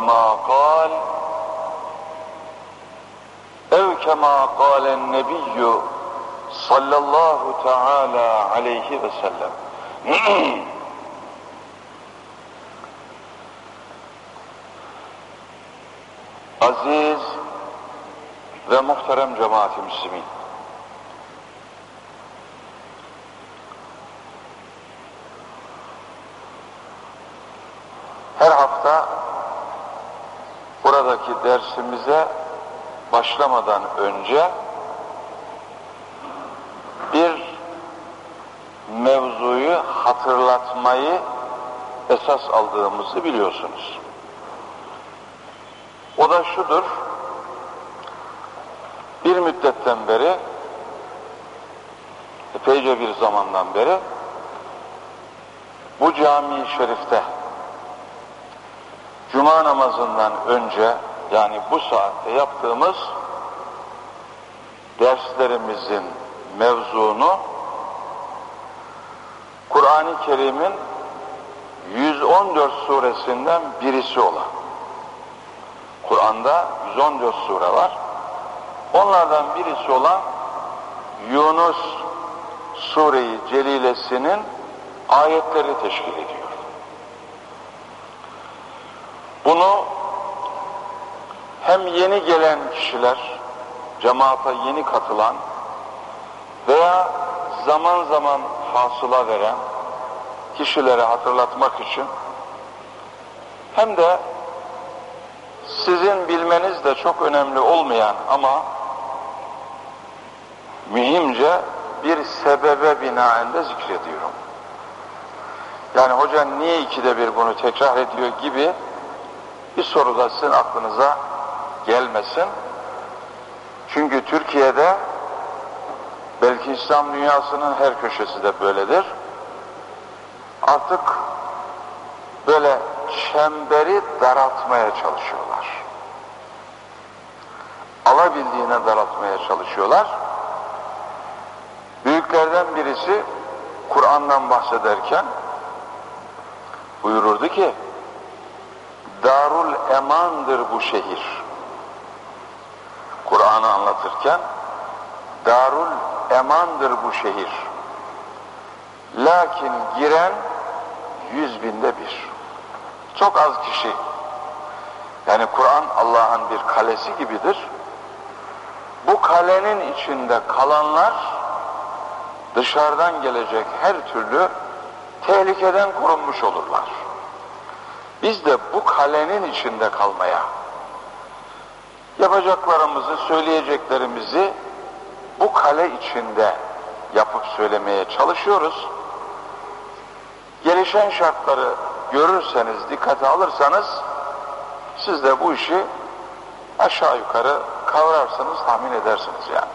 بما قال أو كما قال النبي صلى الله تعالى عليه وسلم Aziz ve muhterem cemaat-i müslimin. Başlamadan önce bir mevzuyu hatırlatmayı esas aldığımızı biliyorsunuz. O da şudur, bir müddetten beri, epeyce bir zamandan beri, bu cami-i şerifte, Cuma namazından önce, yani bu saatte yaptığımız derslerimizin mevzunu, Kur'an-ı Kerim'in 114 suresinden birisi olan, Kur'an'da 114 sure var. Onlardan birisi olan Yunus Sure-i Celilesinin ayetleri teşkil ediyor. Bunu hem yeni gelen kişiler, cemaata yeni katılan veya zaman zaman fasıla veren kişilere hatırlatmak için hem de sizin bilmeniz de çok önemli olmayan ama mühimce bir sebebe binaende zikrediyorum. Yani hoca niye ikide bir bunu tekrar ediyor gibi bir soru da sizin aklınıza gelmesin. Çünkü Türkiye'de belki İslam dünyasının her köşesi de böyledir. Artık böyle çemberi daraltmaya çalışıyorlar. Alabildiğine daraltmaya çalışıyorlar. Büyüklerden birisi Kur'an'dan bahsederken buyururdu ki Darul emandır bu şehir. Kur'an'ı anlatırken Darul emandır bu şehir. Lakin giren yüz binde bir. Çok az kişi. Yani Kur'an Allah'ın bir kalesi gibidir. Bu kalenin içinde kalanlar dışarıdan gelecek her türlü tehlikeden korunmuş olurlar. Biz de bu kalenin içinde kalmaya, yapacaklarımızı, söyleyeceklerimizi bu kale içinde yapıp söylemeye çalışıyoruz. Gelişen şartları görürseniz, dikkate alırsanız siz de bu işi aşağı yukarı kavrarsınız, tahmin edersiniz yani.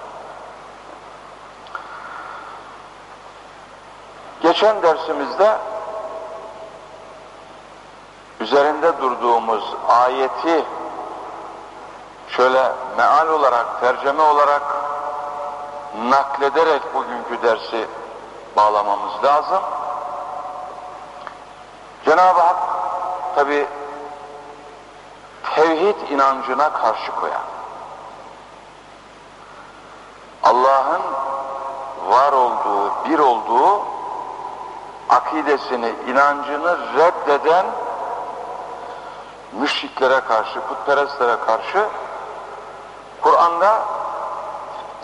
Geçen dersimizde üzerinde durduğumuz ayeti şöyle meal olarak, tercüme olarak naklederek bugünkü dersi bağlamamız lazım. Cenab-ı Hak tabi tevhid inancına karşı koyan, Allah'ın var olduğu, bir olduğu akidesini, inancını reddeden müşriklere karşı, putperestlere karşı Kur'an'da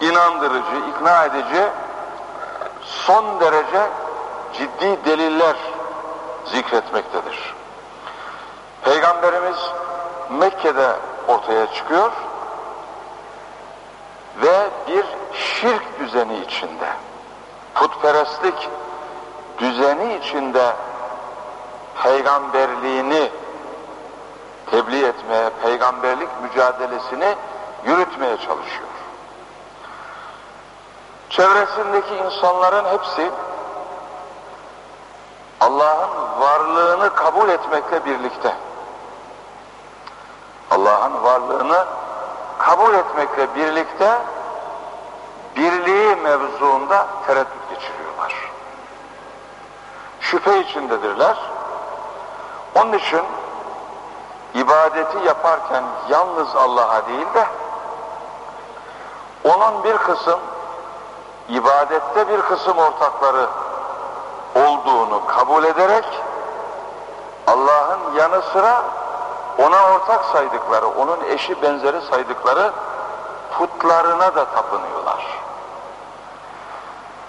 inandırıcı, ikna edici son derece ciddi deliller zikretmektedir. Peygamberimiz Mekke'de ortaya çıkıyor ve bir şirk düzeni içinde, putperestlik düzeni içinde peygamberliğini tebliğ etmeye, peygamberlik mücadelesini yürütmeye çalışıyor. Çevresindeki insanların hepsi Allah'ın varlığını kabul etmekle birlikte Allah'ın varlığını kabul etmekle birlikte birliği mevzuunda tereddüt geçiriyorlar. Şüphe içindedirler. Onun için ibadeti yaparken yalnız Allah'a değil de onun bir kısım ibadette bir kısım ortakları olduğunu kabul ederek Allah'ın yanı sıra ona ortak saydıkları, onun eşi benzeri saydıkları putlarına da tapınıyorlar.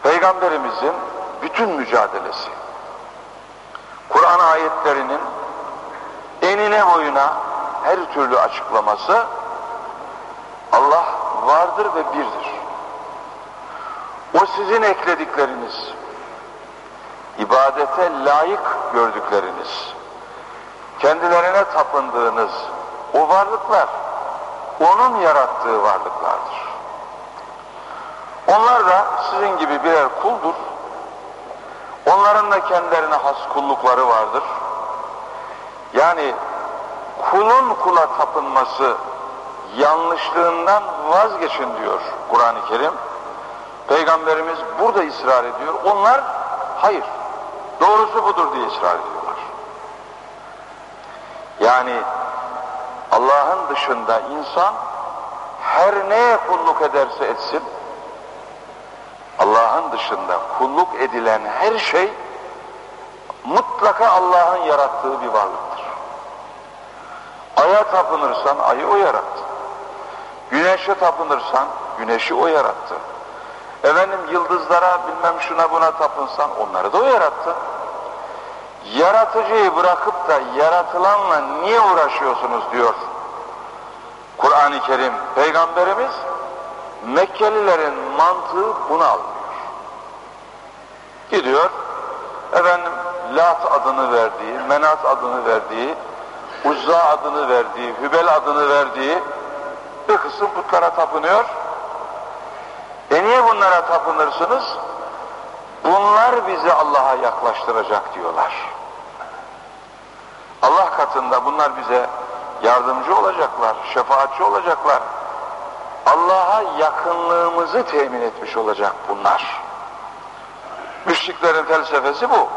Peygamberimizin bütün mücadelesi, Kur'an ayetlerinin enine boyuna her türlü açıklaması vardır ve birdir. O sizin ekledikleriniz, ibadete layık gördükleriniz, kendilerine tapındığınız o varlıklar, onun yarattığı varlıklardır. Onlar da sizin gibi birer kuldur. Onların da kendilerine has kullukları vardır. Yani kulun kula tapınması yanlışlığından vazgeçin diyor Kur'an-ı Kerim. Peygamberimiz burada ısrar ediyor. Onlar hayır. Doğrusu budur diye ısrar ediyorlar. Yani Allah'ın dışında insan her neye kulluk ederse etsin Allah'ın dışında kulluk edilen her şey mutlaka Allah'ın yarattığı bir varlıktır. Aya tapınırsan ayı o yarattı. Güneşe tapınırsan güneşi o yarattı. Efendim yıldızlara bilmem şuna buna tapınsan onları da o yarattı. Yaratıcıyı bırakıp da yaratılanla niye uğraşıyorsunuz diyor Kur'an-ı Kerim. Peygamberimiz Mekkelilerin mantığı bunu almıyor. Gidiyor, efendim Lat adını verdiği, Menat adını verdiği, Uzza adını verdiği, Hübel adını verdiği bir kısım putlara tapınıyor. E niye bunlara tapınırsınız? Bunlar bizi Allah'a yaklaştıracak diyorlar. Allah katında bunlar bize yardımcı olacaklar, şefaatçi olacaklar. Allah'a yakınlığımızı temin etmiş olacak bunlar. Müşriklerin felsefesi bu.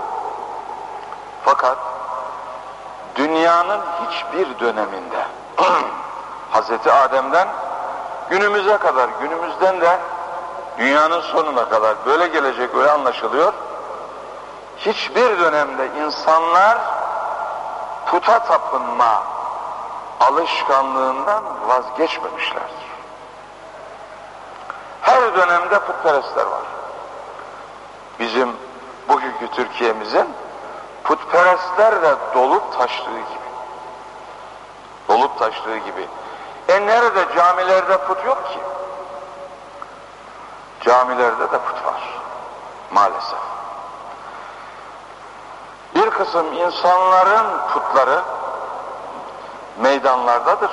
Fakat dünyanın hiçbir döneminde Hazreti Adem'den günümüze kadar, günümüzden de dünyanın sonuna kadar böyle gelecek öyle anlaşılıyor. Hiçbir dönemde insanlar puta tapınma alışkanlığından vazgeçmemişlerdir. Her dönemde putperestler var. Bizim bugünkü Türkiye'mizin putperestlerle dolup taştığı gibi. Dolup taştığı gibi. E nerede camilerde put yok ki? Camilerde de put var. Maalesef. Bir kısım insanların putları meydanlardadır.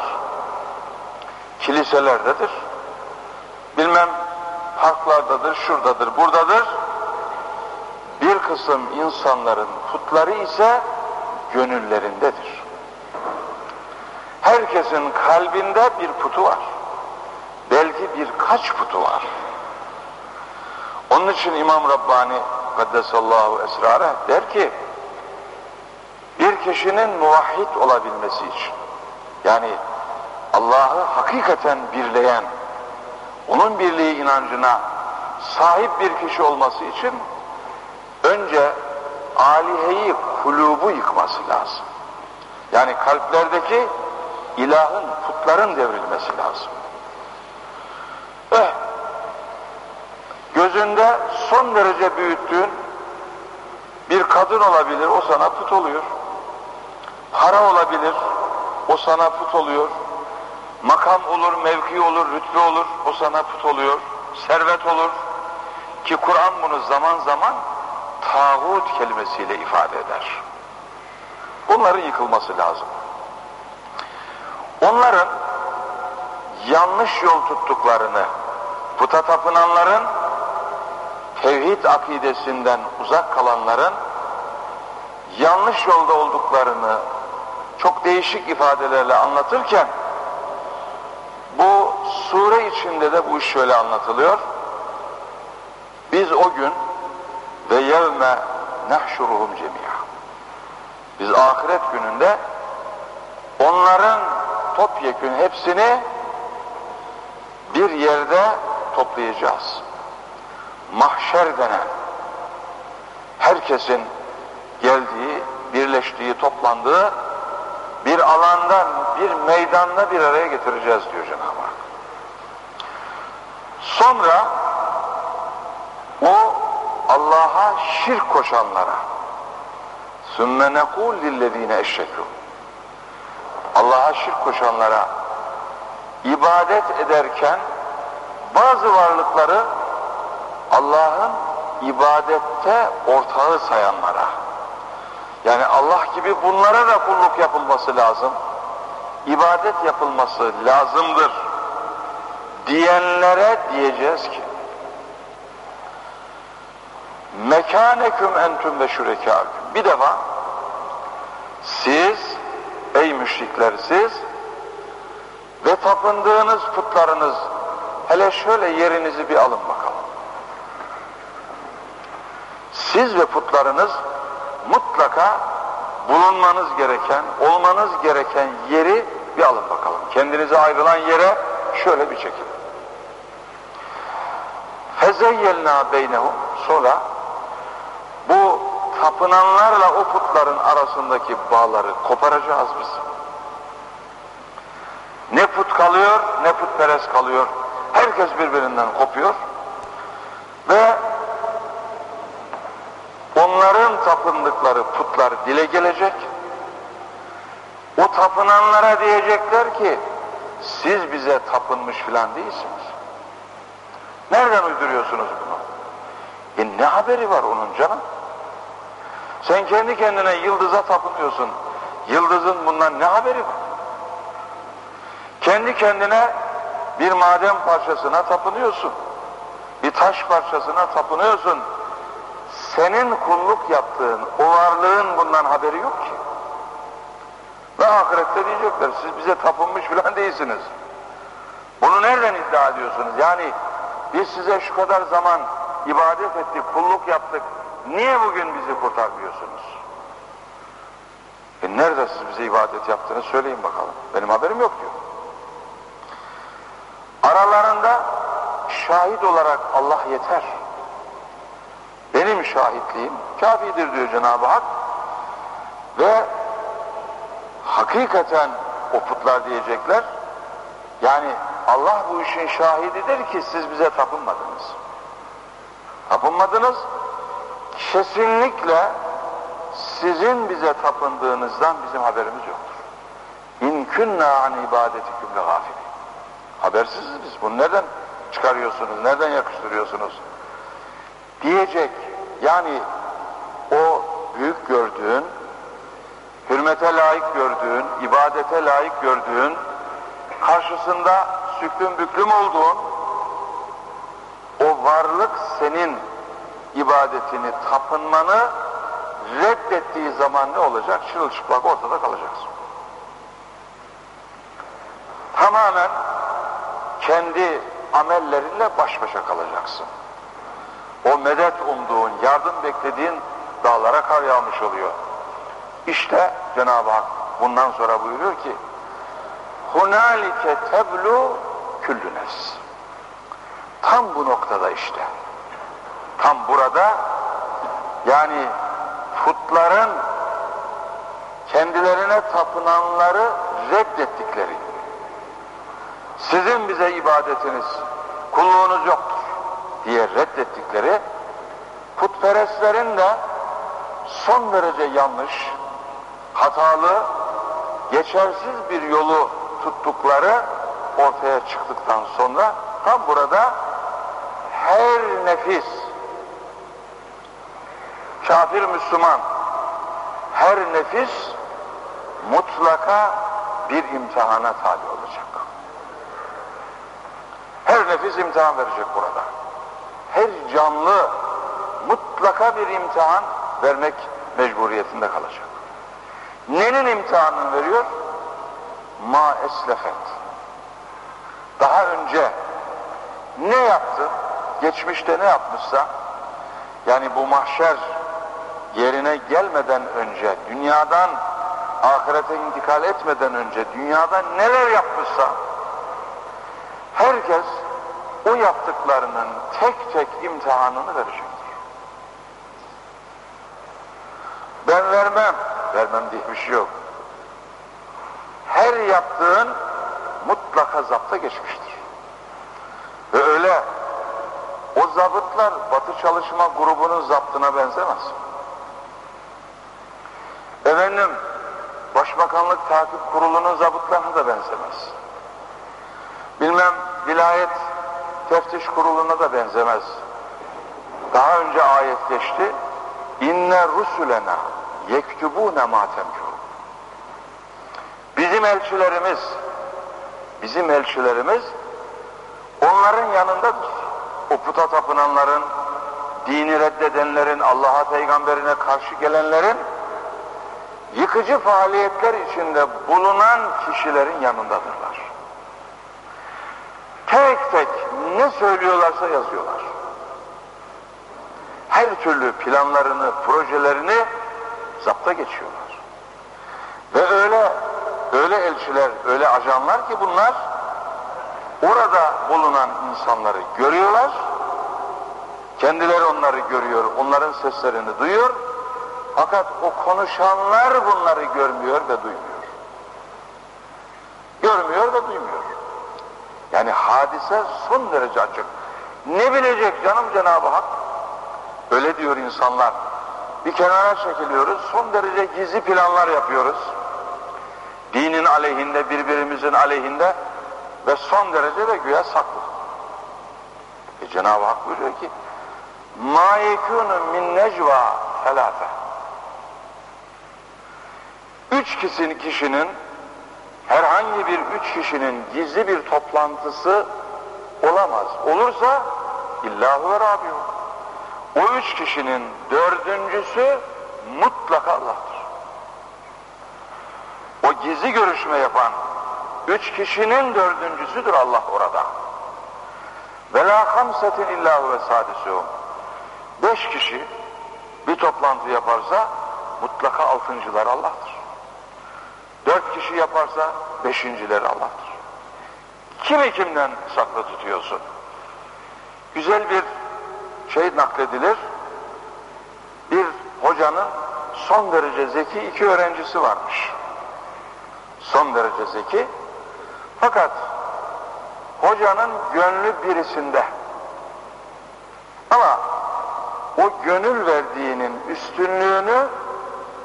Kiliselerdedir. Bilmem parklardadır, şuradadır, buradadır. Bir kısım insanların putları ise gönüllerindedir. Herkesin kalbinde bir putu var. Belki birkaç putu var. Onun için İmam Rabbani Kaddesallahu esrara der ki bir kişinin muvahhid olabilmesi için yani Allah'ı hakikaten birleyen onun birliği inancına sahip bir kişi olması için önce aliheyi kulubu yıkması lazım. Yani kalplerdeki ilahın, putların devrilmesi lazım. Eh, gözünde son derece büyüttüğün bir kadın olabilir, o sana put oluyor. Para olabilir, o sana put oluyor. Makam olur, mevki olur, rütbe olur, o sana put oluyor. Servet olur. Ki Kur'an bunu zaman zaman tağut kelimesiyle ifade eder. Bunların yıkılması lazım. Onların yanlış yol tuttuklarını, puta tapınanların, tevhid akidesinden uzak kalanların yanlış yolda olduklarını çok değişik ifadelerle anlatırken bu sure içinde de bu iş şöyle anlatılıyor. Biz o gün ve yevme nehşuruhum cemi'a. Biz ahiret gününde onların topyekün hepsini bir yerde toplayacağız. Mahşer denen herkesin geldiği, birleştiği, toplandığı bir alandan, bir meydanda bir araya getireceğiz diyor Cenab-ı Hak. Sonra o Allah'a şirk koşanlara sümme nekul lillezine eşşekûn Allah'a şirk koşanlara ibadet ederken bazı varlıkları Allah'ın ibadette ortağı sayanlara. Yani Allah gibi bunlara da kulluk yapılması lazım ibadet yapılması lazımdır diyenlere diyeceğiz ki mekaneküm entüm ve şürekâküm bir defa siz ey müşrikler siz ve tapındığınız putlarınız hele şöyle yerinizi bir alın bakalım siz ve putlarınız mutlaka bulunmanız gereken, olmanız gereken yeri bir alın bakalım. Kendinize ayrılan yere şöyle bir çekin. Fezeyyelna beynehum sonra bu tapınanlarla o putların arasındaki bağları koparacağız biz. Ne put kalıyor ne putperest kalıyor. Herkes birbirinden kopuyor. Ve onların tapındıkları putlar dile gelecek. O tapınanlara diyecekler ki siz bize tapınmış filan değilsiniz. Nereden uyduruyorsunuz bunu? E ne haberi var onun canım? Sen kendi kendine yıldıza tapınıyorsun. Yıldızın bundan ne haberi var? Kendi kendine bir maden parçasına tapınıyorsun. Bir taş parçasına tapınıyorsun. Senin kulluk yaptığın, o varlığın bundan haberi yok ki. Ve ahirette diyecekler, siz bize tapınmış falan değilsiniz. Bunu nereden iddia ediyorsunuz? Yani biz size şu kadar zaman ibadet ettik, kulluk yaptık, niye bugün bizi kurtarmıyorsunuz? E nerede siz bize ibadet yaptığını söyleyin bakalım. Benim haberim yok diyor. Aralarında şahit olarak Allah yeter. Benim şahitliğim kafidir diyor Cenab-ı Hak. Ve hakikaten o putlar diyecekler. Yani Allah bu işin şahididir ki siz bize tapınmadınız. Tapınmadınız. Kesinlikle sizin bize tapındığınızdan bizim haberimiz yoktur. İn künna an ibadetikum le gafilin. Habersiziz biz. Bunu nereden çıkarıyorsunuz? Nereden yakıştırıyorsunuz? Diyecek. Yani o büyük gördüğün, hürmete layık gördüğün, ibadete layık gördüğün, karşısında süklüm büklüm olduğun o varlık senin ibadetini, tapınmanı reddettiği zaman ne olacak? Çırılçıplak ortada kalacaksın. Tamamen kendi amellerinle baş başa kalacaksın. O medet umduğun, yardım beklediğin dağlara kar yağmış oluyor. İşte Cenab-ı Hak bundan sonra buyuruyor ki Hunalike teblu küllü nefs. Tam bu noktada işte. Tam burada yani putların kendilerine tapınanları reddettikleri sizin bize ibadetiniz, kulluğunuz yoktur diye reddettikleri putperestlerin de son derece yanlış, hatalı, geçersiz bir yolu tuttukları ortaya çıktıktan sonra tam burada her nefis kafir Müslüman her nefis mutlaka bir imtihana tabi olacak. Her nefis imtihan verecek burada. Her canlı mutlaka bir imtihan vermek mecburiyetinde kalacak. Nenin imtihanını veriyor? Ma eslefet. Daha önce ne yaptı? Geçmişte ne yapmışsa yani bu mahşer yerine gelmeden önce dünyadan ahirete intikal etmeden önce dünyada neler yapmışsa herkes o yaptıklarının tek tek imtihanını verecektir. Ben vermem, vermem diye bir şey yok. Her yaptığın mutlaka zapta geçmiştir. Ve öyle o zabıtlar Batı Çalışma Grubu'nun zaptına benzemez. Efendim, Başbakanlık Takip Kurulu'nun zabıtlarına da benzemez. Bilmem, vilayet teftiş kuruluna da benzemez. Daha önce ayet geçti. İnne rusulena yektubune ma temkûn. Bizim elçilerimiz, bizim elçilerimiz onların yanındadır. O puta tapınanların, dini reddedenlerin, Allah'a peygamberine karşı gelenlerin yıkıcı faaliyetler içinde bulunan kişilerin yanındadırlar. Tek tek ne söylüyorlarsa yazıyorlar. Her türlü planlarını, projelerini zapta geçiyorlar. Ve öyle öyle elçiler, öyle ajanlar ki bunlar orada bulunan insanları görüyorlar. Kendileri onları görüyor, onların seslerini duyuyor. Fakat o konuşanlar bunları görmüyor ve duymuyor. Görmüyor ve duymuyor. Yani hadise son derece açık. Ne bilecek canım Cenab-ı Hak? Öyle diyor insanlar. Bir kenara çekiliyoruz, son derece gizli planlar yapıyoruz. Dinin aleyhinde, birbirimizin aleyhinde ve son derece de güya saklı. E Cenab-ı Hak buyuruyor ki مَا يَكُونُ مِنْ نَجْوَى ثَلَاثَ Üç kişinin, kişinin herhangi bir üç kişinin gizli bir toplantısı olamaz. Olursa illahu ve rabihu. O üç kişinin dördüncüsü mutlaka Allah'tır. O gizli görüşme yapan üç kişinin dördüncüsüdür Allah orada. Ve la hamsetin illahu ve sadisuhum. Beş kişi bir toplantı yaparsa mutlaka altıncılar Allah'tır. Dört kişi yaparsa beşincileri Allah'tır. Kimi kimden saklı tutuyorsun? Güzel bir şey nakledilir. Bir hocanın son derece zeki iki öğrencisi varmış. Son derece zeki. Fakat hocanın gönlü birisinde. Ama o gönül verdiğinin üstünlüğünü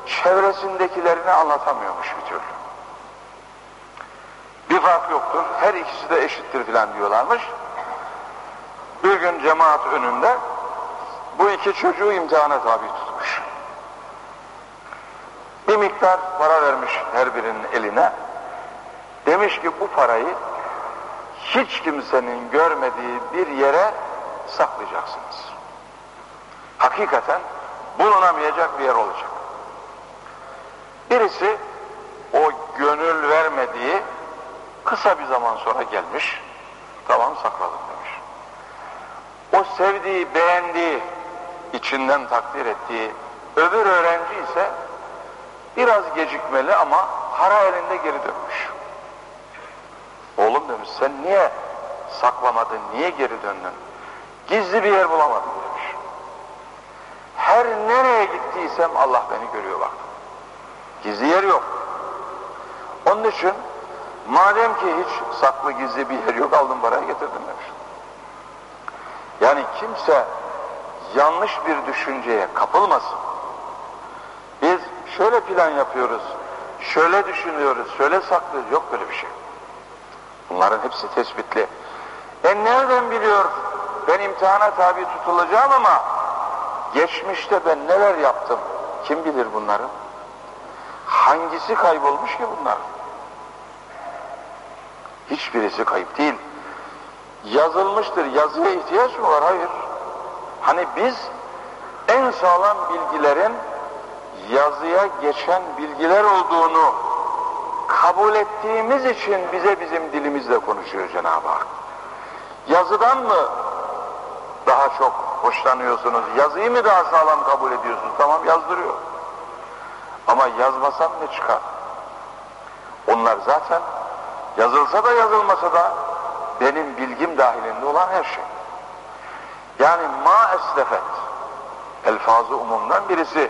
çevresindekilerine anlatamıyormuş bir türlü. Bir fark yoktur, her ikisi de eşittir filan diyorlarmış. Bir gün cemaat önünde bu iki çocuğu imtihana tabi tutmuş. Bir miktar para vermiş her birinin eline. Demiş ki bu parayı hiç kimsenin görmediği bir yere saklayacaksınız. Hakikaten bulunamayacak bir yer olacak. Birisi o gönül vermediği kısa bir zaman sonra gelmiş. Tamam sakladım demiş. O sevdiği, beğendiği, içinden takdir ettiği öbür öğrenci ise biraz gecikmeli ama para elinde geri dönmüş. Oğlum demiş sen niye saklamadın, niye geri döndün? Gizli bir yer bulamadım demiş. Her nereye gittiysem Allah beni görüyor bak. Gizli yer yok. Onun için madem ki hiç saklı gizli bir yer yok aldım parayı getirdim demiş. Yani kimse yanlış bir düşünceye kapılmasın. Biz şöyle plan yapıyoruz, şöyle düşünüyoruz, şöyle saklıyoruz. Yok böyle bir şey. Bunların hepsi tespitli. E nereden biliyor ben imtihana tabi tutulacağım ama geçmişte ben neler yaptım? Kim bilir bunları? Hangisi kaybolmuş ki bunlar? Hiçbirisi kayıp değil. Yazılmıştır, yazıya ihtiyaç mı var? Hayır. Hani biz en sağlam bilgilerin yazıya geçen bilgiler olduğunu kabul ettiğimiz için bize bizim dilimizle konuşuyor Cenab-ı Hak. Yazıdan mı daha çok hoşlanıyorsunuz? Yazıyı mı daha sağlam kabul ediyorsunuz? Tamam yazdırıyor. Ama yazmasam ne çıkar? Bunlar zaten yazılsa da yazılmasa da benim bilgim dahilinde olan her şey. Yani ma eslefet elfazı umumdan birisi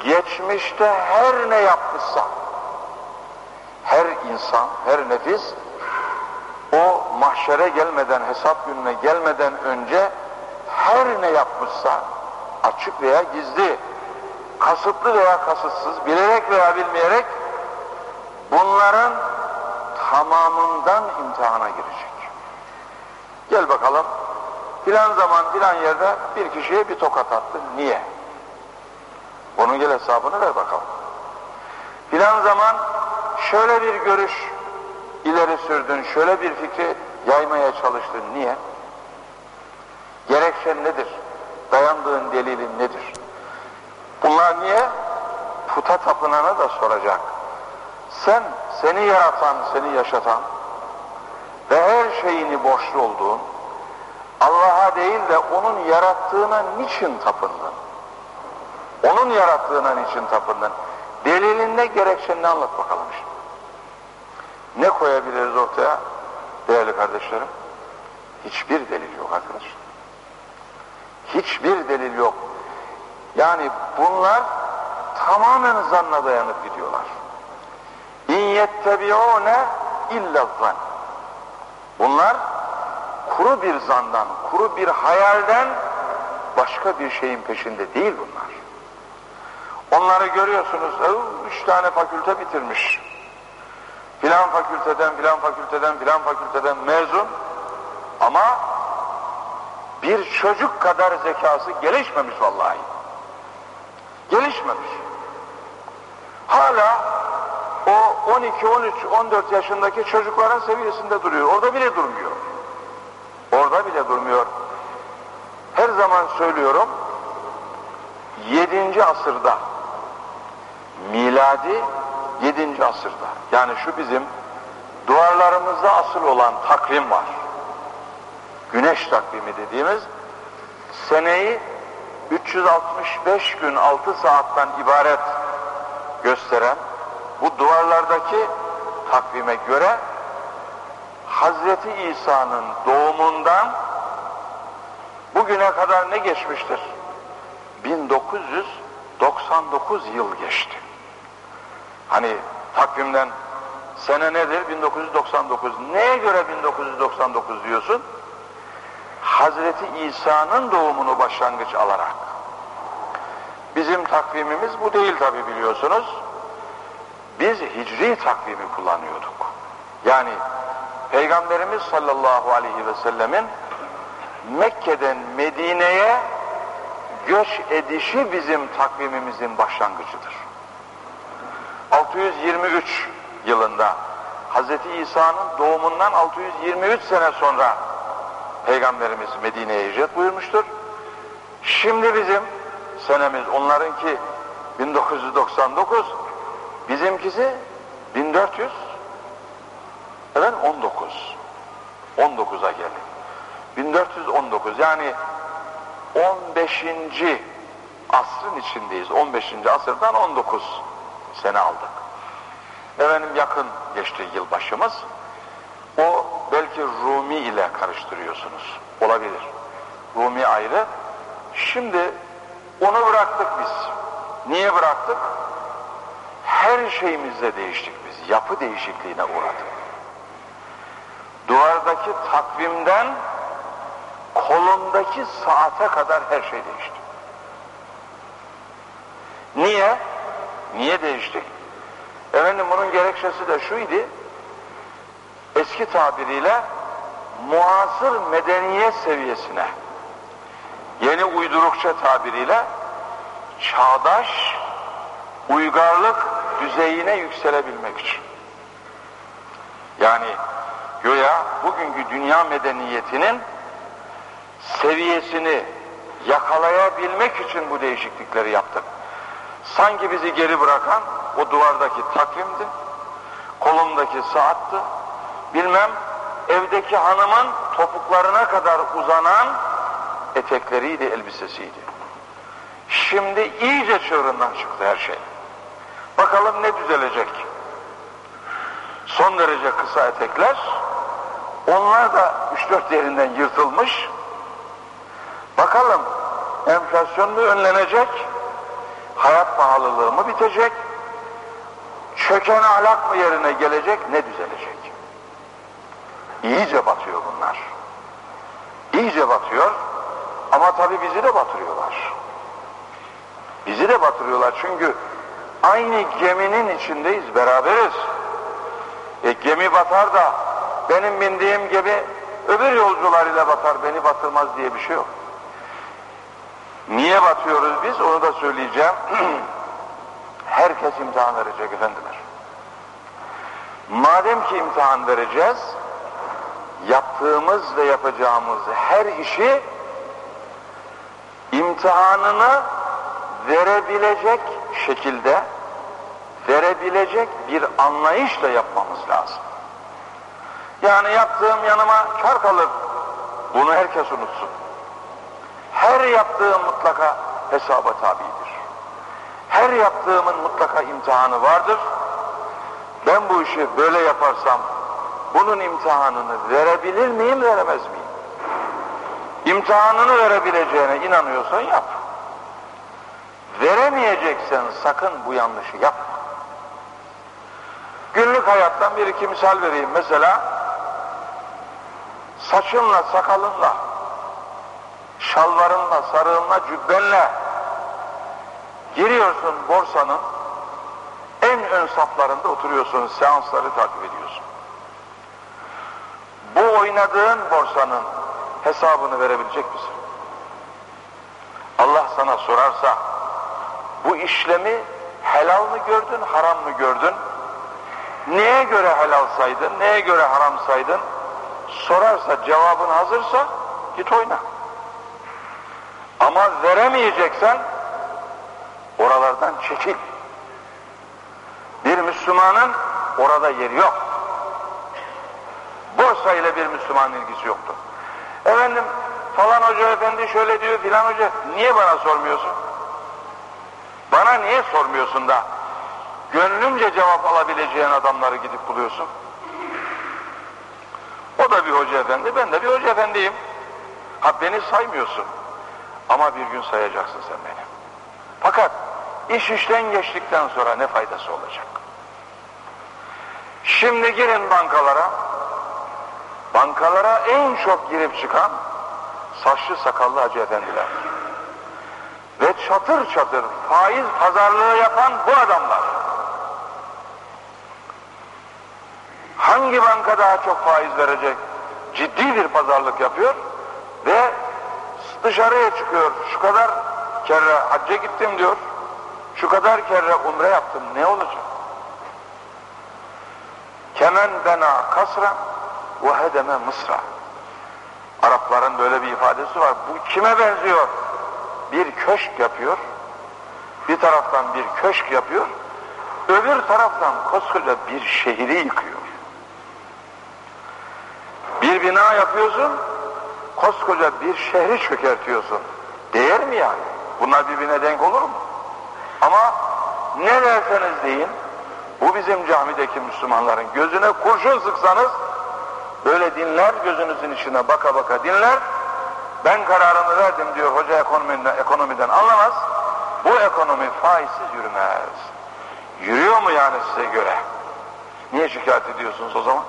geçmişte her ne yapmışsa her insan, her nefis o mahşere gelmeden, hesap gününe gelmeden önce her ne yapmışsa açık veya gizli, kasıtlı veya kasıtsız, bilerek veya bilmeyerek bunların tamamından imtihana girecek. Gel bakalım filan zaman filan yerde bir kişiye bir tokat attın. Niye? Bunun gel hesabını ver bakalım. Filan zaman şöyle bir görüş ileri sürdün, şöyle bir fikri yaymaya çalıştın. Niye? Gerekçen nedir? Dayandığın delilin nedir? Bunlar niye? Puta tapınana da soracak. Sen, seni yaratan, seni yaşatan ve her şeyini borçlu olduğun, Allah'a değil de onun yarattığına niçin tapındın? Onun yarattığına niçin tapındın? Delilin ne gerekçen ne anlat bakalım şimdi. Ne koyabiliriz ortaya değerli kardeşlerim? Hiçbir delil yok arkadaşlar. Hiçbir delil yok. Yani bunlar tamamen zanna dayanıp gidiyorlar. İn yettebi'une illa zan. Bunlar kuru bir zandan, kuru bir hayalden başka bir şeyin peşinde değil bunlar. Onları görüyorsunuz, üç tane fakülte bitirmiş. Filan fakülteden, filan fakülteden, filan fakülteden mezun. Ama bir çocuk kadar zekası gelişmemiş vallahi. Gelişmemiş. Hala o 12, 13, 14 yaşındaki çocukların seviyesinde duruyor. Orada bile durmuyor. Orada bile durmuyor. Her zaman söylüyorum 7. asırda miladi 7. asırda yani şu bizim duvarlarımızda asıl olan takvim var. Güneş takvimi dediğimiz seneyi 365 gün 6 saatten ibaret gösteren bu duvarlardaki takvime göre Hazreti İsa'nın doğumundan bugüne kadar ne geçmiştir? 1999 yıl geçti. Hani takvimden sene nedir? 1999. Neye göre 1999 diyorsun? Hazreti İsa'nın doğumunu başlangıç alarak. Bizim takvimimiz bu değil tabi biliyorsunuz. Biz hicri takvimi kullanıyorduk. Yani Peygamberimiz sallallahu aleyhi ve sellemin Mekke'den Medine'ye göç edişi bizim takvimimizin başlangıcıdır. 623 yılında Hz. İsa'nın doğumundan 623 sene sonra Peygamberimiz Medine'ye hicret buyurmuştur. Şimdi bizim senemiz onlarınki 1999 bizimkisi 1400 evet 19 19'a geldi. 1419 yani 15. asrın içindeyiz. 15. asırdan 19 sene aldık. Efendim yakın geçti yılbaşımız. O belki Rumi ile karıştırıyorsunuz. Olabilir. Rumi ayrı. Şimdi onu bıraktık biz. Niye bıraktık? Her şeyimizde değiştik biz. Yapı değişikliğine uğradık. Duvardaki takvimden kolundaki saate kadar her şey değişti. Niye? Niye değiştik? Efendim bunun gerekçesi de şuydu. Eski tabiriyle muasır medeniyet seviyesine yeni uydurukça tabiriyle çağdaş uygarlık düzeyine yükselebilmek için. Yani göya bugünkü dünya medeniyetinin seviyesini yakalayabilmek için bu değişiklikleri yaptık. Sanki bizi geri bırakan o duvardaki takvimdi, kolumdaki saatti, bilmem evdeki hanımın topuklarına kadar uzanan etekleriydi, elbisesiydi. Şimdi iyice çığırından çıktı her şey. Bakalım ne düzelecek? Son derece kısa etekler. Onlar da 3-4 yerinden yırtılmış. Bakalım enflasyon mu önlenecek? Hayat pahalılığı mı bitecek? Çöken ahlak mı yerine gelecek? Ne düzelecek? İyice batıyor bunlar. İyice batıyor ama tabi bizi de batırıyorlar. Bizi de batırıyorlar çünkü aynı geminin içindeyiz, beraberiz. E gemi batar da benim bindiğim gemi öbür yolcular ile batar, beni batırmaz diye bir şey yok. Niye batıyoruz biz onu da söyleyeceğim. Herkes imtihan verecek efendiler. Madem ki imtihan vereceğiz, yaptığımız ve yapacağımız her işi imtihanını verebilecek şekilde verebilecek bir anlayışla yapmamız lazım. Yani yaptığım yanıma kar kalır. Bunu herkes unutsun. Her yaptığım mutlaka hesaba tabidir. Her yaptığımın mutlaka imtihanı vardır. Ben bu işi böyle yaparsam bunun imtihanını verebilir miyim, veremez miyim? İmtihanını verebileceğine inanıyorsan yap. Veremeyeceksen sakın bu yanlışı yapma. Günlük hayattan bir iki misal vereyim. Mesela saçınla, sakalınla, şalvarınla, sarığınla, cübbenle giriyorsun borsanın en ön saflarında oturuyorsun, seansları takip ediyorsun. Bu oynadığın borsanın hesabını verebilecek misin? Allah sana sorarsa bu işlemi helal mı gördün, haram mı gördün? Neye göre helal saydın, neye göre haram saydın? Sorarsa cevabın hazırsa git oyna. Ama veremeyeceksen oralardan çekil. Bir Müslümanın orada yeri yok. Borsa ile bir Müslümanın ilgisi yoktur. Efendim falan hoca efendi şöyle diyor filan hoca niye bana sormuyorsun? Bana niye sormuyorsun da gönlümce cevap alabileceğin adamları gidip buluyorsun? O da bir hoca efendi, ben de bir hoca efendiyim. Ha beni saymıyorsun. Ama bir gün sayacaksın sen beni. Fakat iş işten geçtikten sonra ne faydası olacak? Şimdi girin bankalara. Bankalara en çok girip çıkan saçlı sakallı hacı efendiler. Ve çatır çatır faiz pazarlığı yapan bu adamlar. Hangi banka daha çok faiz verecek? Ciddi bir pazarlık yapıyor ve dışarıya çıkıyor. Şu kadar kere hacca gittim diyor. Şu kadar kere umre yaptım. Ne olacak? Kemen bena kasra hedeme mısra. Arapların böyle bir ifadesi var. Bu kime benziyor? Bir köşk yapıyor. Bir taraftan bir köşk yapıyor. Öbür taraftan koskoca bir şehri yıkıyor. Bir bina yapıyorsun, koskoca bir şehri çökertiyorsun. Değer mi yani? Bunlar birbirine denk olur mu? Ama ne derseniz deyin, bu bizim camideki Müslümanların gözüne kurşun sıksanız, böyle dinler, gözünüzün içine baka baka dinler, ben kararımı verdim diyor hoca ekonomiden, ekonomiden anlamaz, bu ekonomi faizsiz yürümez. Yürüyor mu yani size göre? Niye şikayet ediyorsunuz o zaman?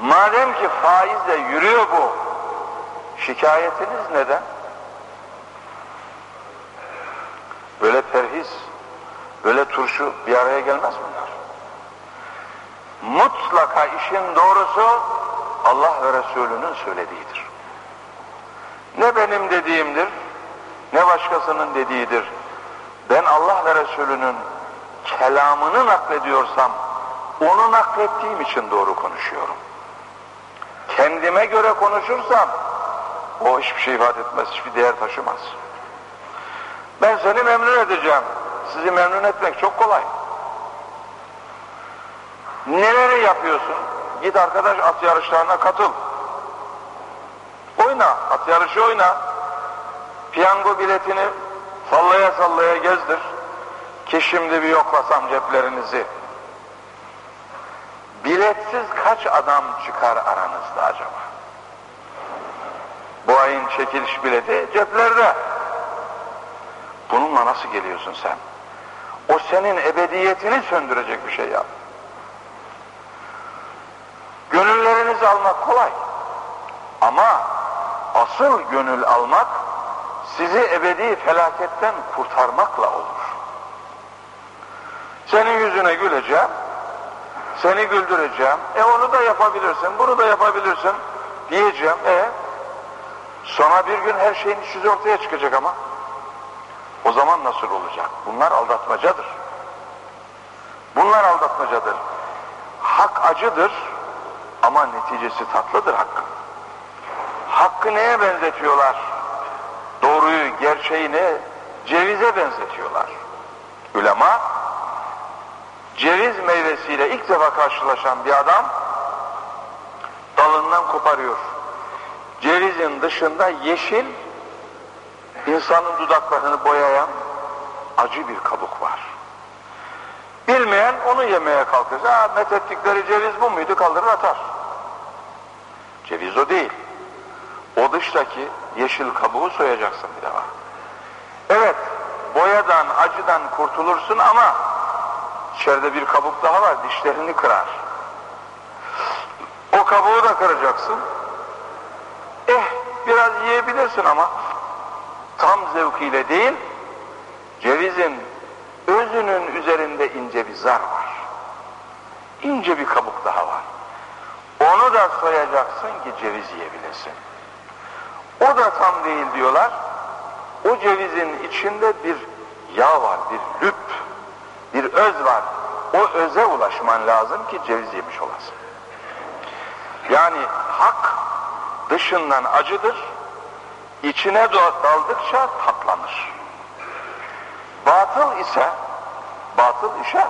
Madem ki faizle yürüyor bu, şikayetiniz neden? Böyle perhis, böyle turşu bir araya gelmez bunlar. Mutlaka işin doğrusu Allah ve Resulünün söylediğidir. Ne benim dediğimdir, ne başkasının dediğidir. Ben Allah ve Resulünün kelamını naklediyorsam, onu naklettiğim için doğru konuşuyorum. Kendime göre konuşursam, o hiçbir şey ifade etmez, hiçbir değer taşımaz. Ben seni memnun edeceğim. Sizi memnun etmek çok kolay. Neleri yapıyorsun? Git arkadaş at yarışlarına katıl. Oyna, at yarışı oyna. Piyango biletini sallaya sallaya gezdir. Ki şimdi bir yoklasam ceplerinizi. Biletsiz kaç adam çıkar aranızda acaba? Bu ayın çekiliş bileti ceplerde. Bununla nasıl geliyorsun sen? O senin ebediyetini söndürecek bir şey yap. Gönüllerinizi almak kolay. Ama asıl gönül almak sizi ebedi felaketten kurtarmakla olur. Senin yüzüne güleceğim, seni güldüreceğim, e onu da yapabilirsin, bunu da yapabilirsin diyeceğim. E sonra bir gün her şeyin yüzü ortaya çıkacak ama. O zaman nasıl olacak? Bunlar aldatmacadır. Bunlar aldatmacadır. Hak acıdır ama neticesi tatlıdır hakkın. Hakkı neye benzetiyorlar? Doğruyu, gerçeği ne? Cevize benzetiyorlar. Ulema, ceviz meyvesiyle ilk defa karşılaşan bir adam dalından koparıyor. Cevizin dışında yeşil, insanın dudaklarını boyayan acı bir kabuk Bilmeyen onu yemeye kalkıyor. Ha, methettikleri ceviz bu muydu kaldırır atar. Ceviz o değil. O dıştaki yeşil kabuğu soyacaksın bir defa. Evet, boyadan, acıdan kurtulursun ama içeride bir kabuk daha var, dişlerini kırar. O kabuğu da kıracaksın. Eh, biraz yiyebilirsin ama tam zevkiyle değil, cevizin özünün üzerinde ince bir zar var. İnce bir kabuk daha var. Onu da soyacaksın ki ceviz yiyebilesin. O da tam değil diyorlar. O cevizin içinde bir yağ var, bir lüp, bir öz var. O öze ulaşman lazım ki ceviz yemiş olasın. Yani hak dışından acıdır, içine daldıkça tatlanır. Batıl ise, batıl ise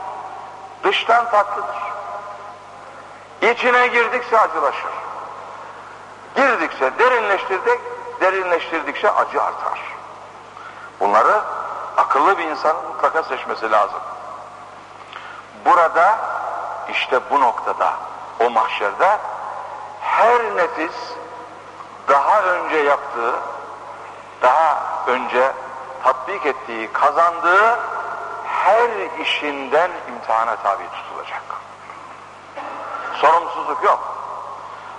dıştan tatlıdır. İçine girdikçe acılaşır. Girdikçe, derinleştirdik, derinleştirdikçe acı artar. Bunları akıllı bir insanın mutlaka seçmesi lazım. Burada, işte bu noktada, o mahşerde her nefis daha önce yaptığı, daha önce tatbik ettiği, kazandığı her işinden imtihana tabi tutulacak. Sorumsuzluk yok.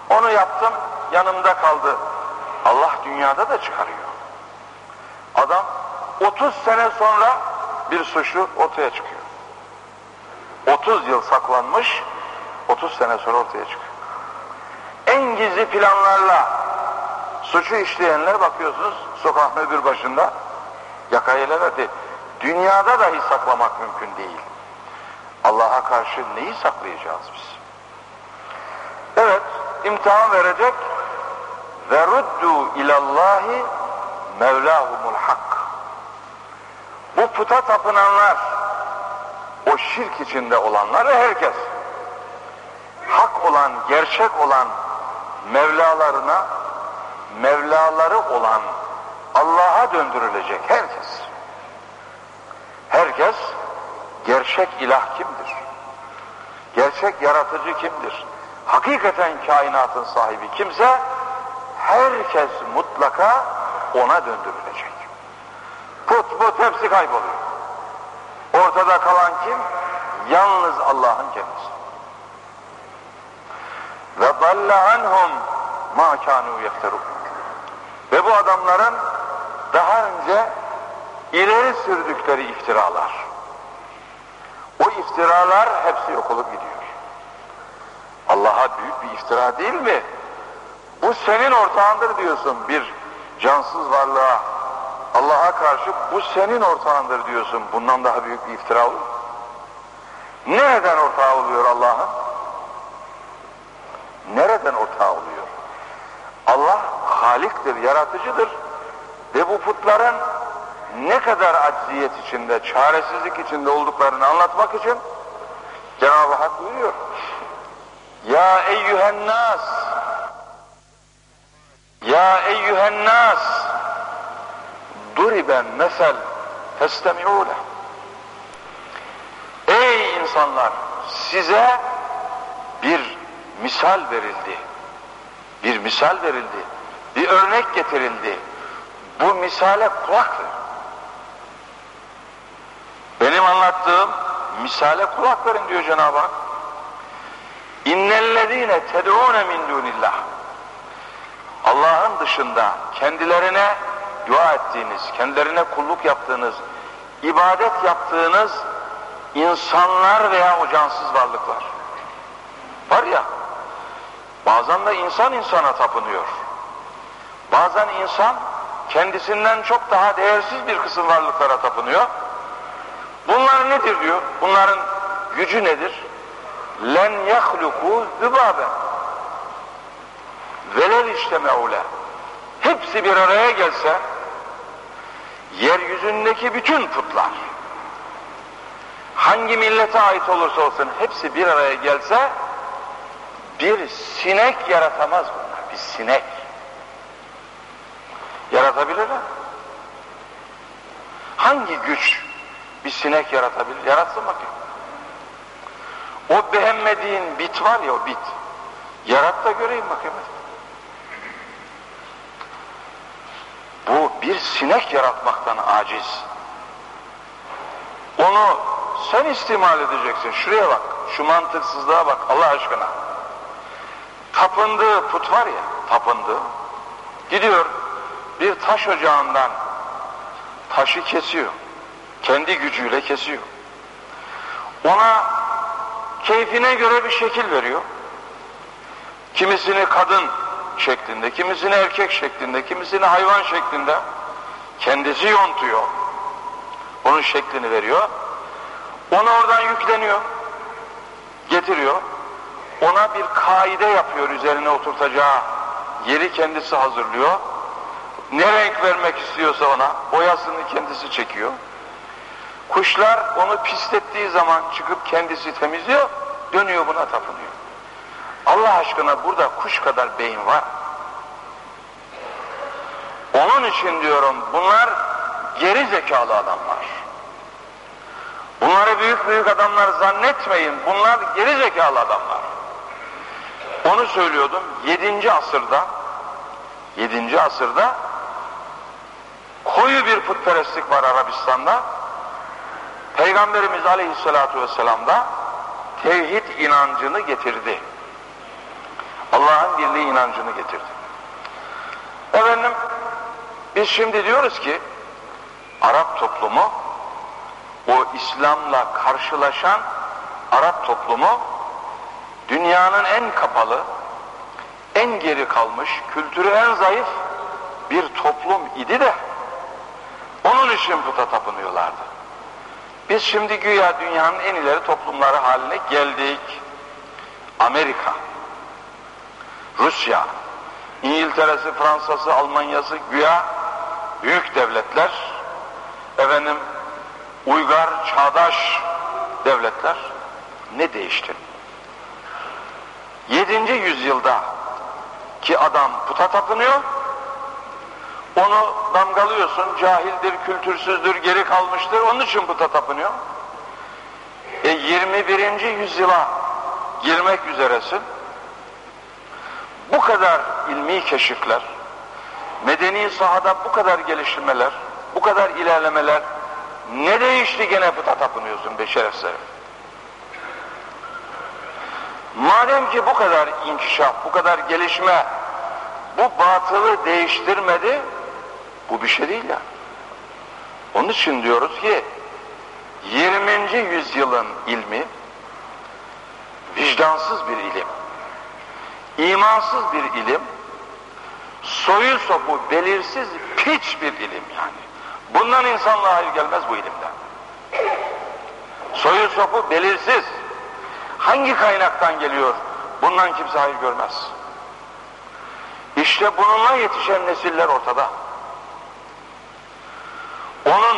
Onu yaptım, yanımda kaldı. Allah dünyada da çıkarıyor. Adam 30 sene sonra bir suçlu ortaya çıkıyor. 30 yıl saklanmış, 30 sene sonra ortaya çıkıyor. En gizli planlarla suçu işleyenler bakıyorsunuz sokağın öbür başında yakayla. Dünyada dahi saklamak mümkün değil. Allah'a karşı neyi saklayacağız biz? Evet, imtihan verecek ve ruddu ilallahi mevlahumul hak. Bu puta tapınanlar, o şirk içinde olanlar ve herkes hak olan, gerçek olan Mevlalarına, Mevlaları olan Allah'a döndürülecek herkes. Herkes gerçek ilah kimdir? Gerçek yaratıcı kimdir? Hakikaten kainatın sahibi kimse herkes mutlaka ona döndürülecek. Put put hepsi kayboluyor. Ortada kalan kim? Yalnız Allah'ın kendisi. Ve dalle anhum ma kanu yefterun. Ve bu adamların daha önce ileri sürdükleri iftiralar. O iftiralar hepsi yok olup gidiyor. Allah'a büyük bir iftira değil mi? Bu senin ortağındır diyorsun bir cansız varlığa. Allah'a karşı bu senin ortağındır diyorsun. Bundan daha büyük bir iftira olur. Nereden ortağı oluyor Allah'ın? Nereden ortağı oluyor? Allah haliktir, yaratıcıdır. Ve bu putların ne kadar acziyet içinde, çaresizlik içinde olduklarını anlatmak için Cenab-ı Hak buyuruyor. Ya eyyühen nas Ya eyyühen nas Duriben mesel festemi'ûle Ey insanlar size bir misal verildi. Bir misal verildi. Bir örnek getirildi. Bu misale kulak ver. Benim anlattığım misale kulak verin diyor Cenab-ı Hak. İnnellezîne ted'ûne min dûnillah. Allah'ın dışında kendilerine dua ettiğiniz, kendilerine kulluk yaptığınız, ibadet yaptığınız insanlar veya o cansız varlıklar. Var ya, bazen de insan insana tapınıyor. Bazen insan kendisinden çok daha değersiz bir kısım varlıklara tapınıyor. Bunlar nedir diyor? Bunların gücü nedir? Len yahluku zübaben. Velev işte meule. Hepsi bir araya gelse yeryüzündeki bütün putlar hangi millete ait olursa olsun hepsi bir araya gelse bir sinek yaratamaz bunlar. Bir sinek. Yaratabilirler. Hangi güç bir sinek yaratabilir? Yaratsın bakayım. O beğenmediğin bit var ya o bit. Yarat da göreyim bakayım. Bu bir sinek yaratmaktan aciz. Onu sen istimal edeceksin. Şuraya bak. Şu mantıksızlığa bak Allah aşkına. Tapındığı put var ya, tapındığı. Gidiyor bir taş ocağından taşı kesiyor. Kendi gücüyle kesiyor. Ona keyfine göre bir şekil veriyor. Kimisini kadın şeklinde, kimisini erkek şeklinde, kimisini hayvan şeklinde kendisi yontuyor. Onun şeklini veriyor. Onu oradan yükleniyor. Getiriyor. Ona bir kaide yapıyor üzerine oturtacağı yeri kendisi hazırlıyor. Ne renk vermek istiyorsa ona boyasını kendisi çekiyor. Kuşlar onu pislettiği zaman çıkıp kendisi temizliyor, dönüyor buna tapınıyor. Allah aşkına burada kuş kadar beyin var. Onun için diyorum bunlar geri zekalı adamlar. Bunları büyük büyük adamlar zannetmeyin. Bunlar geri zekalı adamlar. Onu söylüyordum. 7. asırda 7. asırda koyu bir putperestlik var Arabistan'da. Peygamberimiz Aleyhisselatü Vesselam da tevhid inancını getirdi. Allah'ın birliği inancını getirdi. Efendim biz şimdi diyoruz ki Arap toplumu o İslam'la karşılaşan Arap toplumu dünyanın en kapalı, en geri kalmış, kültürü en zayıf bir toplum idi de onun için puta tapınıyorlardı. Biz şimdi güya dünyanın en ileri toplumları haline geldik. Amerika, Rusya, İngiltere'si, Fransa'sı, Almanya'sı güya büyük devletler, efendim uygar, çağdaş devletler ne değişti? 7. yüzyılda ki adam puta tapınıyor, onu damgalıyorsun, cahildir, kültürsüzdür, geri kalmıştır, onun için puta tapınıyor. E 21. yüzyıla girmek üzeresin. Bu kadar ilmi keşifler, medeni sahada bu kadar geliştirmeler, bu kadar ilerlemeler ne değişti gene puta tapınıyorsun be şerefsizler? Madem ki bu kadar inkişaf, bu kadar gelişme bu batılı değiştirmedi, bu bir şey değil ya. Onun için diyoruz ki 20. yüzyılın ilmi vicdansız bir ilim, imansız bir ilim, soyu sopu belirsiz piç bir ilim yani. Bundan insanlığa hayır gelmez bu ilimden. Soyu sopu belirsiz. Hangi kaynaktan geliyor? Bundan kimse hayır görmez. İşte bununla yetişen nesiller ortada. Onun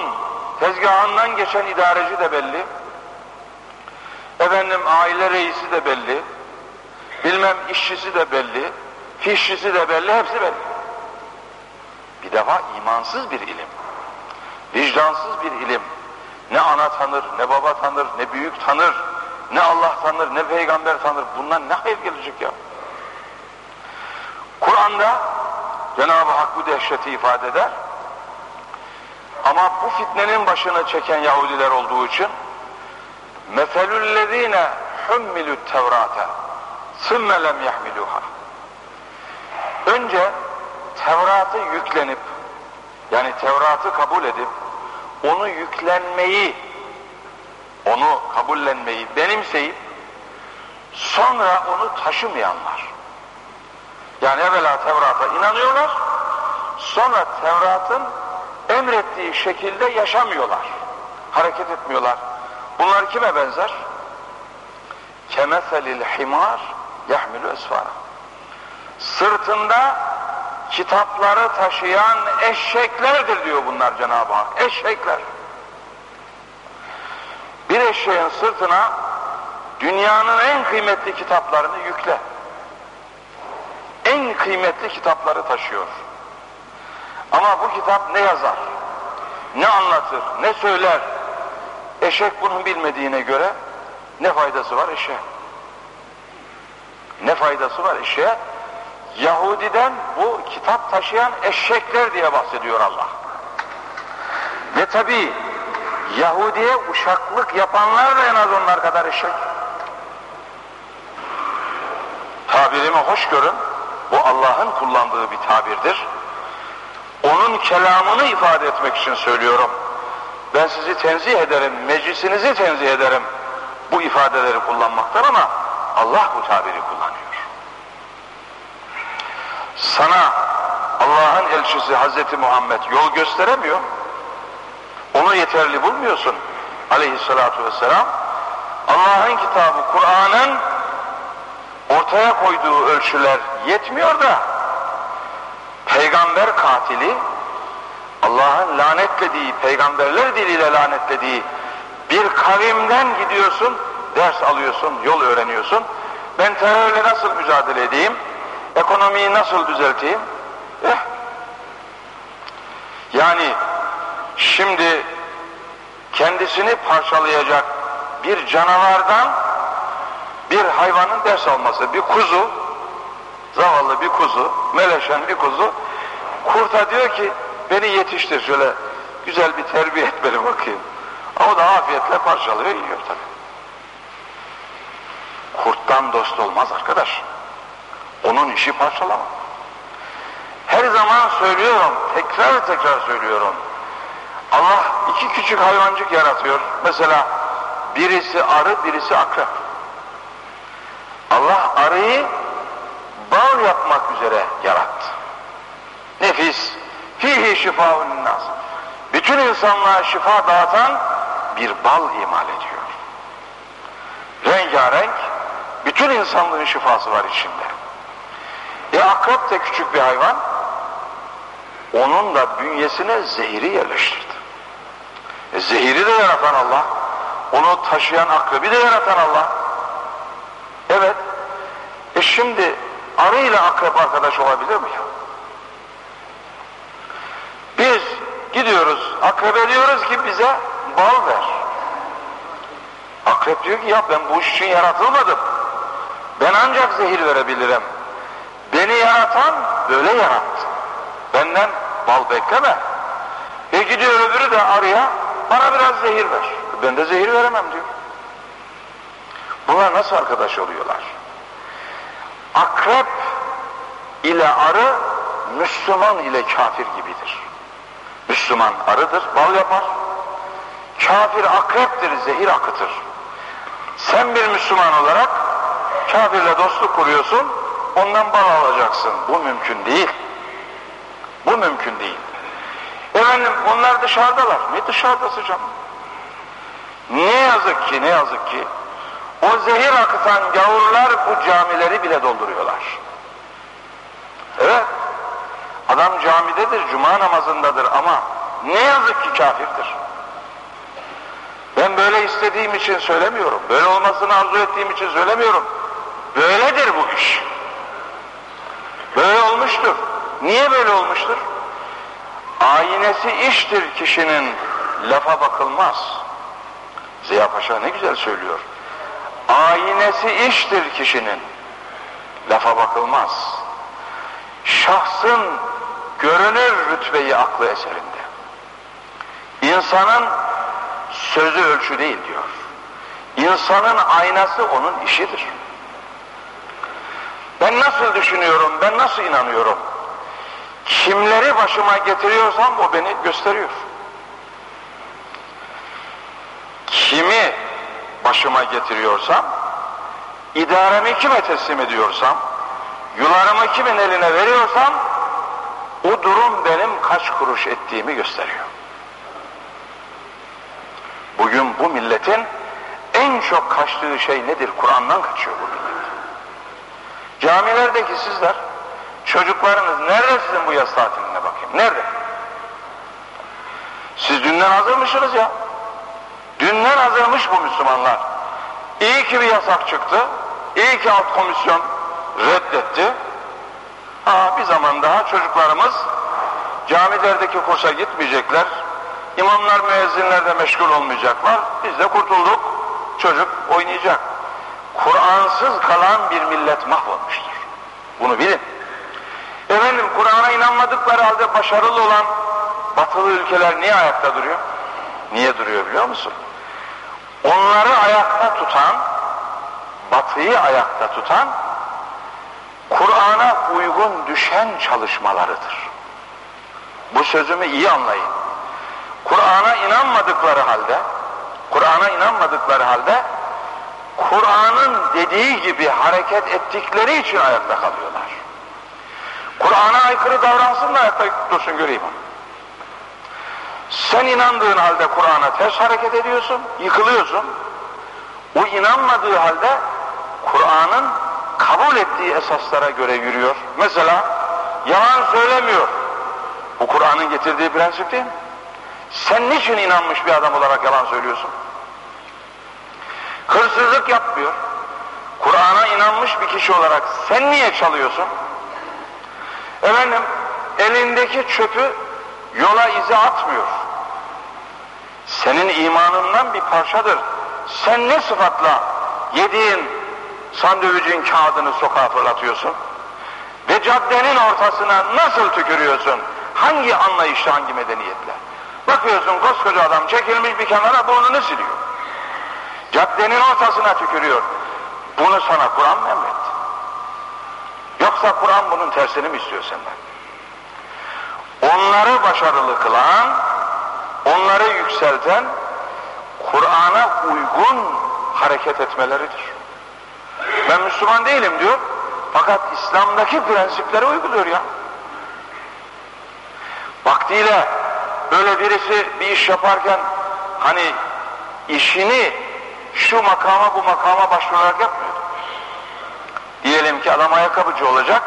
tezgahından geçen idareci de belli. Efendim aile reisi de belli. Bilmem işçisi de belli. Fişçisi de belli. Hepsi belli. Bir defa imansız bir ilim. Vicdansız bir ilim. Ne ana tanır, ne baba tanır, ne büyük tanır, ne Allah tanır, ne peygamber tanır. Bundan ne hayır gelecek ya? Kur'an'da Cenab-ı Hak bu dehşeti ifade eder. Ama bu fitnenin başına çeken Yahudiler olduğu için meselüllezine hummilü tevrate sümme lem yahmiluha önce Tevrat'ı yüklenip yani Tevrat'ı kabul edip onu yüklenmeyi onu kabullenmeyi benimseyip sonra onu taşımayanlar. Yani evvela Tevrat'a inanıyorlar sonra Tevrat'ın emrettiği şekilde yaşamıyorlar hareket etmiyorlar bunlar kime benzer? kemeselil himar yahmilu esfara sırtında kitapları taşıyan eşeklerdir diyor bunlar Cenab-ı Hak. Eşekler. Bir eşeğin sırtına dünyanın en kıymetli kitaplarını yükle. En kıymetli kitapları taşıyor. Ama bu kitap ne yazar? Ne anlatır? Ne söyler? Eşek bunu bilmediğine göre ne faydası var eşeğe? Ne faydası var eşeğe? Yahudiden bu kitap taşıyan eşekler diye bahsediyor Allah. Ve tabi Yahudiye uşaklık yapanlar da en az onlar kadar eşek. Tabirimi hoş görün. Bu Allah'ın kullandığı bir tabirdir. Onun kelamını ifade etmek için söylüyorum. Ben sizi tenzih ederim, meclisinizi tenzih ederim bu ifadeleri kullanmaktan ama Allah bu tabiri kullanıyor sana Allah'ın elçisi Hazreti Muhammed yol gösteremiyor. Onu yeterli bulmuyorsun aleyhissalatu vesselam. Allah'ın kitabı Kur'an'ın ortaya koyduğu ölçüler yetmiyor da peygamber katili Allah'ın lanetlediği, peygamberler diliyle lanetlediği bir kavimden gidiyorsun, ders alıyorsun, yol öğreniyorsun. Ben terörle nasıl mücadele edeyim? Ekonomiyi nasıl düzelteyim? Eh. Yani şimdi kendisini parçalayacak bir canavardan bir hayvanın ders alması, bir kuzu, zavallı bir kuzu, meleşen bir kuzu, kurta diyor ki beni yetiştir şöyle güzel bir terbiye et beni bakayım. O da afiyetle parçalıyor, yiyor tabi. Kurttan dost olmaz arkadaş. Onun işi parçalama. Her zaman söylüyorum, tekrar tekrar söylüyorum. Allah iki küçük hayvancık yaratıyor. Mesela birisi arı, birisi akrep. Allah arıyı bal yapmak üzere yarattı. Nefis, fihi şifaun nas. Bütün insanlığa şifa dağıtan bir bal imal ediyor. Rengarenk, bütün insanlığın şifası var içinde. E akrep de küçük bir hayvan. Onun da bünyesine zehiri yerleştirdi. E zehiri de yaratan Allah. Onu taşıyan akrebi de yaratan Allah. Evet. E şimdi arı ile akrep arkadaş olabilir mi? Biz gidiyoruz akrebe diyoruz ki bize bal ver. Akrep diyor ki ya ben bu iş için yaratılmadım. Ben ancak zehir verebilirim. Beni yaratan böyle yarattı. Benden bal bekleme. E gidiyor öbürü de arıya bana biraz zehir ver. Ben de zehir veremem diyor. Bunlar nasıl arkadaş oluyorlar? Akrep ile arı Müslüman ile kafir gibidir. Müslüman arıdır, bal yapar. Kafir akreptir, zehir akıtır. Sen bir Müslüman olarak kafirle dostluk kuruyorsun, ondan bal alacaksın. Bu mümkün değil. Bu mümkün değil. Efendim onlar dışarıdalar. Ne dışarıdası canım? Ne yazık ki, ne yazık ki o zehir akıtan gavurlar bu camileri bile dolduruyorlar. Evet. Adam camidedir, cuma namazındadır ama ne yazık ki kafirdir. Ben böyle istediğim için söylemiyorum. Böyle olmasını arzu ettiğim için söylemiyorum. Böyledir bu iş. Böyle olmuştur. Niye böyle olmuştur? Aynesi iştir kişinin lafa bakılmaz. Ziya Paşa ne güzel söylüyor. Aynesi iştir kişinin. Lafa bakılmaz. Şahsın görünür rütbeyi aklı eserinde. İnsanın sözü ölçü değil diyor. İnsanın aynası onun işidir. Ben nasıl düşünüyorum, ben nasıl inanıyorum? Kimleri başıma getiriyorsam o beni gösteriyor. Kimi başıma getiriyorsam, idaremi kime teslim ediyorsam, yularımı kimin eline veriyorsam, o durum benim kaç kuruş ettiğimi gösteriyor. Bugün bu milletin en çok kaçtığı şey nedir? Kur'an'dan kaçıyor bu millet. Camilerdeki sizler, çocuklarınız nerede sizin bu yaz tatiline bakayım? Nerede? Siz dünden hazırmışsınız ya. Dünden hazırmış bu Müslümanlar. İyi ki bir yasak çıktı. İyi ki alt komisyon reddetti. Ha, bir zaman daha çocuklarımız camilerdeki kursa gitmeyecekler. İmamlar, müezzinler de meşgul olmayacaklar. Biz de kurtulduk. Çocuk oynayacak. Kur'ansız kalan bir millet mahvolmuştur. Bunu bilin. Efendim Kur'an'a inanmadıkları halde başarılı olan batılı ülkeler niye ayakta duruyor? Niye duruyor biliyor musun? Onları ayakta tutan, batıyı ayakta tutan, Kur'an'a uygun düşen çalışmalarıdır. Bu sözümü iyi anlayın. Kur'an'a inanmadıkları halde, Kur'an'a inanmadıkları halde, Kur'an'ın dediği gibi hareket ettikleri için ayakta kalıyorlar. Kur'an'a aykırı davransın da ayakta dursun göreyim onu. Sen inandığın halde Kur'an'a ters hareket ediyorsun, yıkılıyorsun. O inanmadığı halde Kur'an'ın kabul ettiği esaslara göre yürüyor. Mesela yalan söylemiyor. Bu Kur'an'ın getirdiği prensip değil mi? Sen niçin inanmış bir adam olarak yalan söylüyorsun? Hırsızlık yapmıyor. Kur'an'a inanmış bir kişi olarak sen niye çalıyorsun? Efendim elindeki çöpü yola izi atmıyor. Senin imanından bir parçadır. Sen ne sıfatla yediğin sandviçin kağıdını sokağa fırlatıyorsun? Ve caddenin ortasına nasıl tükürüyorsun? Hangi anlayışla, hangi medeniyetle? Bakıyorsun koskoca adam çekilmiş bir kenara burnunu siliyor. Caddenin ortasına tükürüyor. Bunu sana Kur'an mı emretti? Yoksa Kur'an bunun tersini mi istiyor senden? Onları başarılı kılan, onları yükselten, Kur'an'a uygun hareket etmeleridir. Ben Müslüman değilim diyor, fakat İslam'daki prensiplere uyguluyor ya. Vaktiyle böyle birisi bir iş yaparken hani işini şu makama bu makama başvurarak yapmıyordu. Diyelim ki adam ayakkabıcı olacak,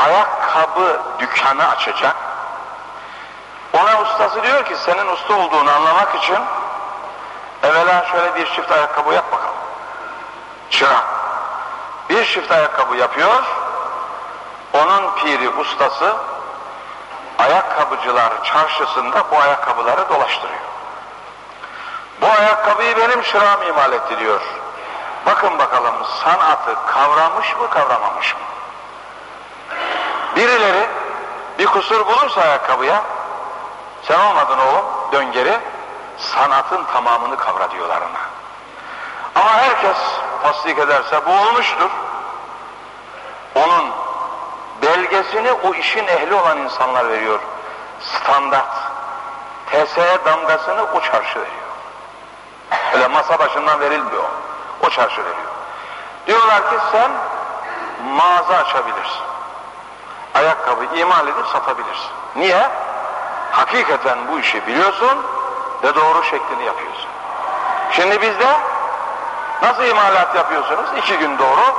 ayakkabı dükkanı açacak. Ona ustası diyor ki senin usta olduğunu anlamak için evvela şöyle bir çift ayakkabı yap bakalım. Çırak. Bir çift ayakkabı yapıyor, onun piri ustası ayakkabıcılar çarşısında bu ayakkabıları dolaştırıyor. Bu ayakkabıyı benim şırağım imal etti. Bakın bakalım sanatı kavramış mı kavramamış mı? Birileri bir kusur bulursa ayakkabıya sen olmadın oğlum dön geri sanatın tamamını kavra diyorlar ona. Ama herkes tasdik ederse bu olmuştur. Onun belgesini o işin ehli olan insanlar veriyor. Standart. TSE damgasını o çarşı veriyor. Öyle masa başından verilmiyor. O çarşı veriyor. Diyorlar ki sen mağaza açabilirsin. Ayakkabı imal edip satabilirsin. Niye? Hakikaten bu işi biliyorsun ve doğru şeklini yapıyorsun. Şimdi bizde nasıl imalat yapıyorsunuz? İki gün doğru,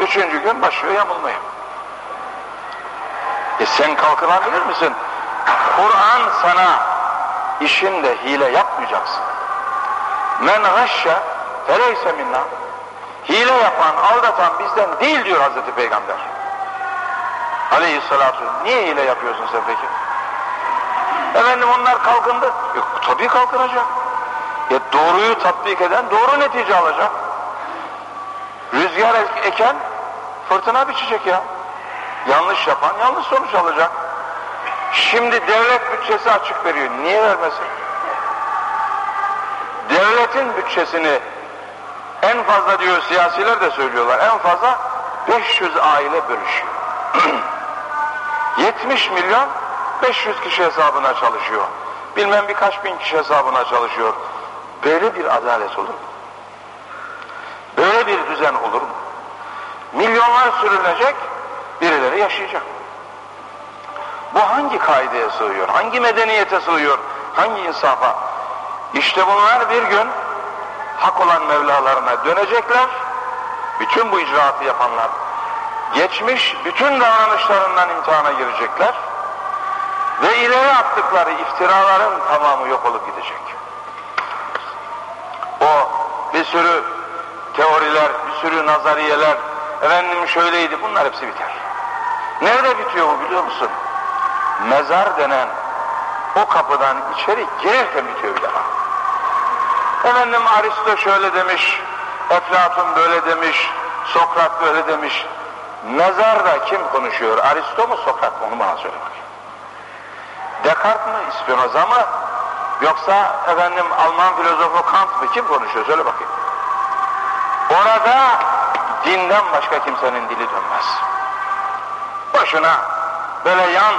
üçüncü gün başlıyor yamulmaya. E sen kalkınabilir misin? Kur'an sana işinde hile yapmayacaksın. Men gashşe feleyse minna. Hile yapan, aldatan bizden değil diyor Hazreti Peygamber. Aleyhissalatu Niye hile yapıyorsun sen peki? Efendim onlar kalkındı. Yok tabii kalkınacak. Ya doğruyu tatbik eden doğru netice alacak. Rüzgar eken fırtına biçecek ya. Yanlış yapan yanlış sonuç alacak. Şimdi devlet bütçesi açık veriyor. Niye vermesin? Devletin bütçesini en fazla diyor siyasiler de söylüyorlar. En fazla 500 aile bölüşüyor. 70 milyon 500 kişi hesabına çalışıyor. Bilmem birkaç bin kişi hesabına çalışıyor. Böyle bir adalet olur mu? Böyle bir düzen olur mu? Milyonlar sürünecek, birileri yaşayacak. Bu hangi kaideye sığıyor? Hangi medeniyete sığıyor? Hangi insafa? İşte bunlar bir gün hak olan Mevlalarına dönecekler. Bütün bu icraatı yapanlar geçmiş bütün davranışlarından imtihana girecekler ve ileri attıkları iftiraların tamamı yok olup gidecek. O bir sürü teoriler, bir sürü nazariyeler, efendim şöyleydi bunlar hepsi biter. Nerede bitiyor bu biliyor musun? Mezar denen o kapıdan içeri girerken bitiyor bir defa. Efendim Aristo şöyle demiş, Eflatun böyle demiş, Sokrat böyle demiş. Mezarda kim konuşuyor? Aristo mu Sokrat mı? Onu bana söyle bakayım. Descartes mı? Spinoza mı? Yoksa efendim Alman filozofu Kant mı? Kim konuşuyor? Söyle bakayım. Orada dinden başka kimsenin dili dönmez. Boşuna böyle yan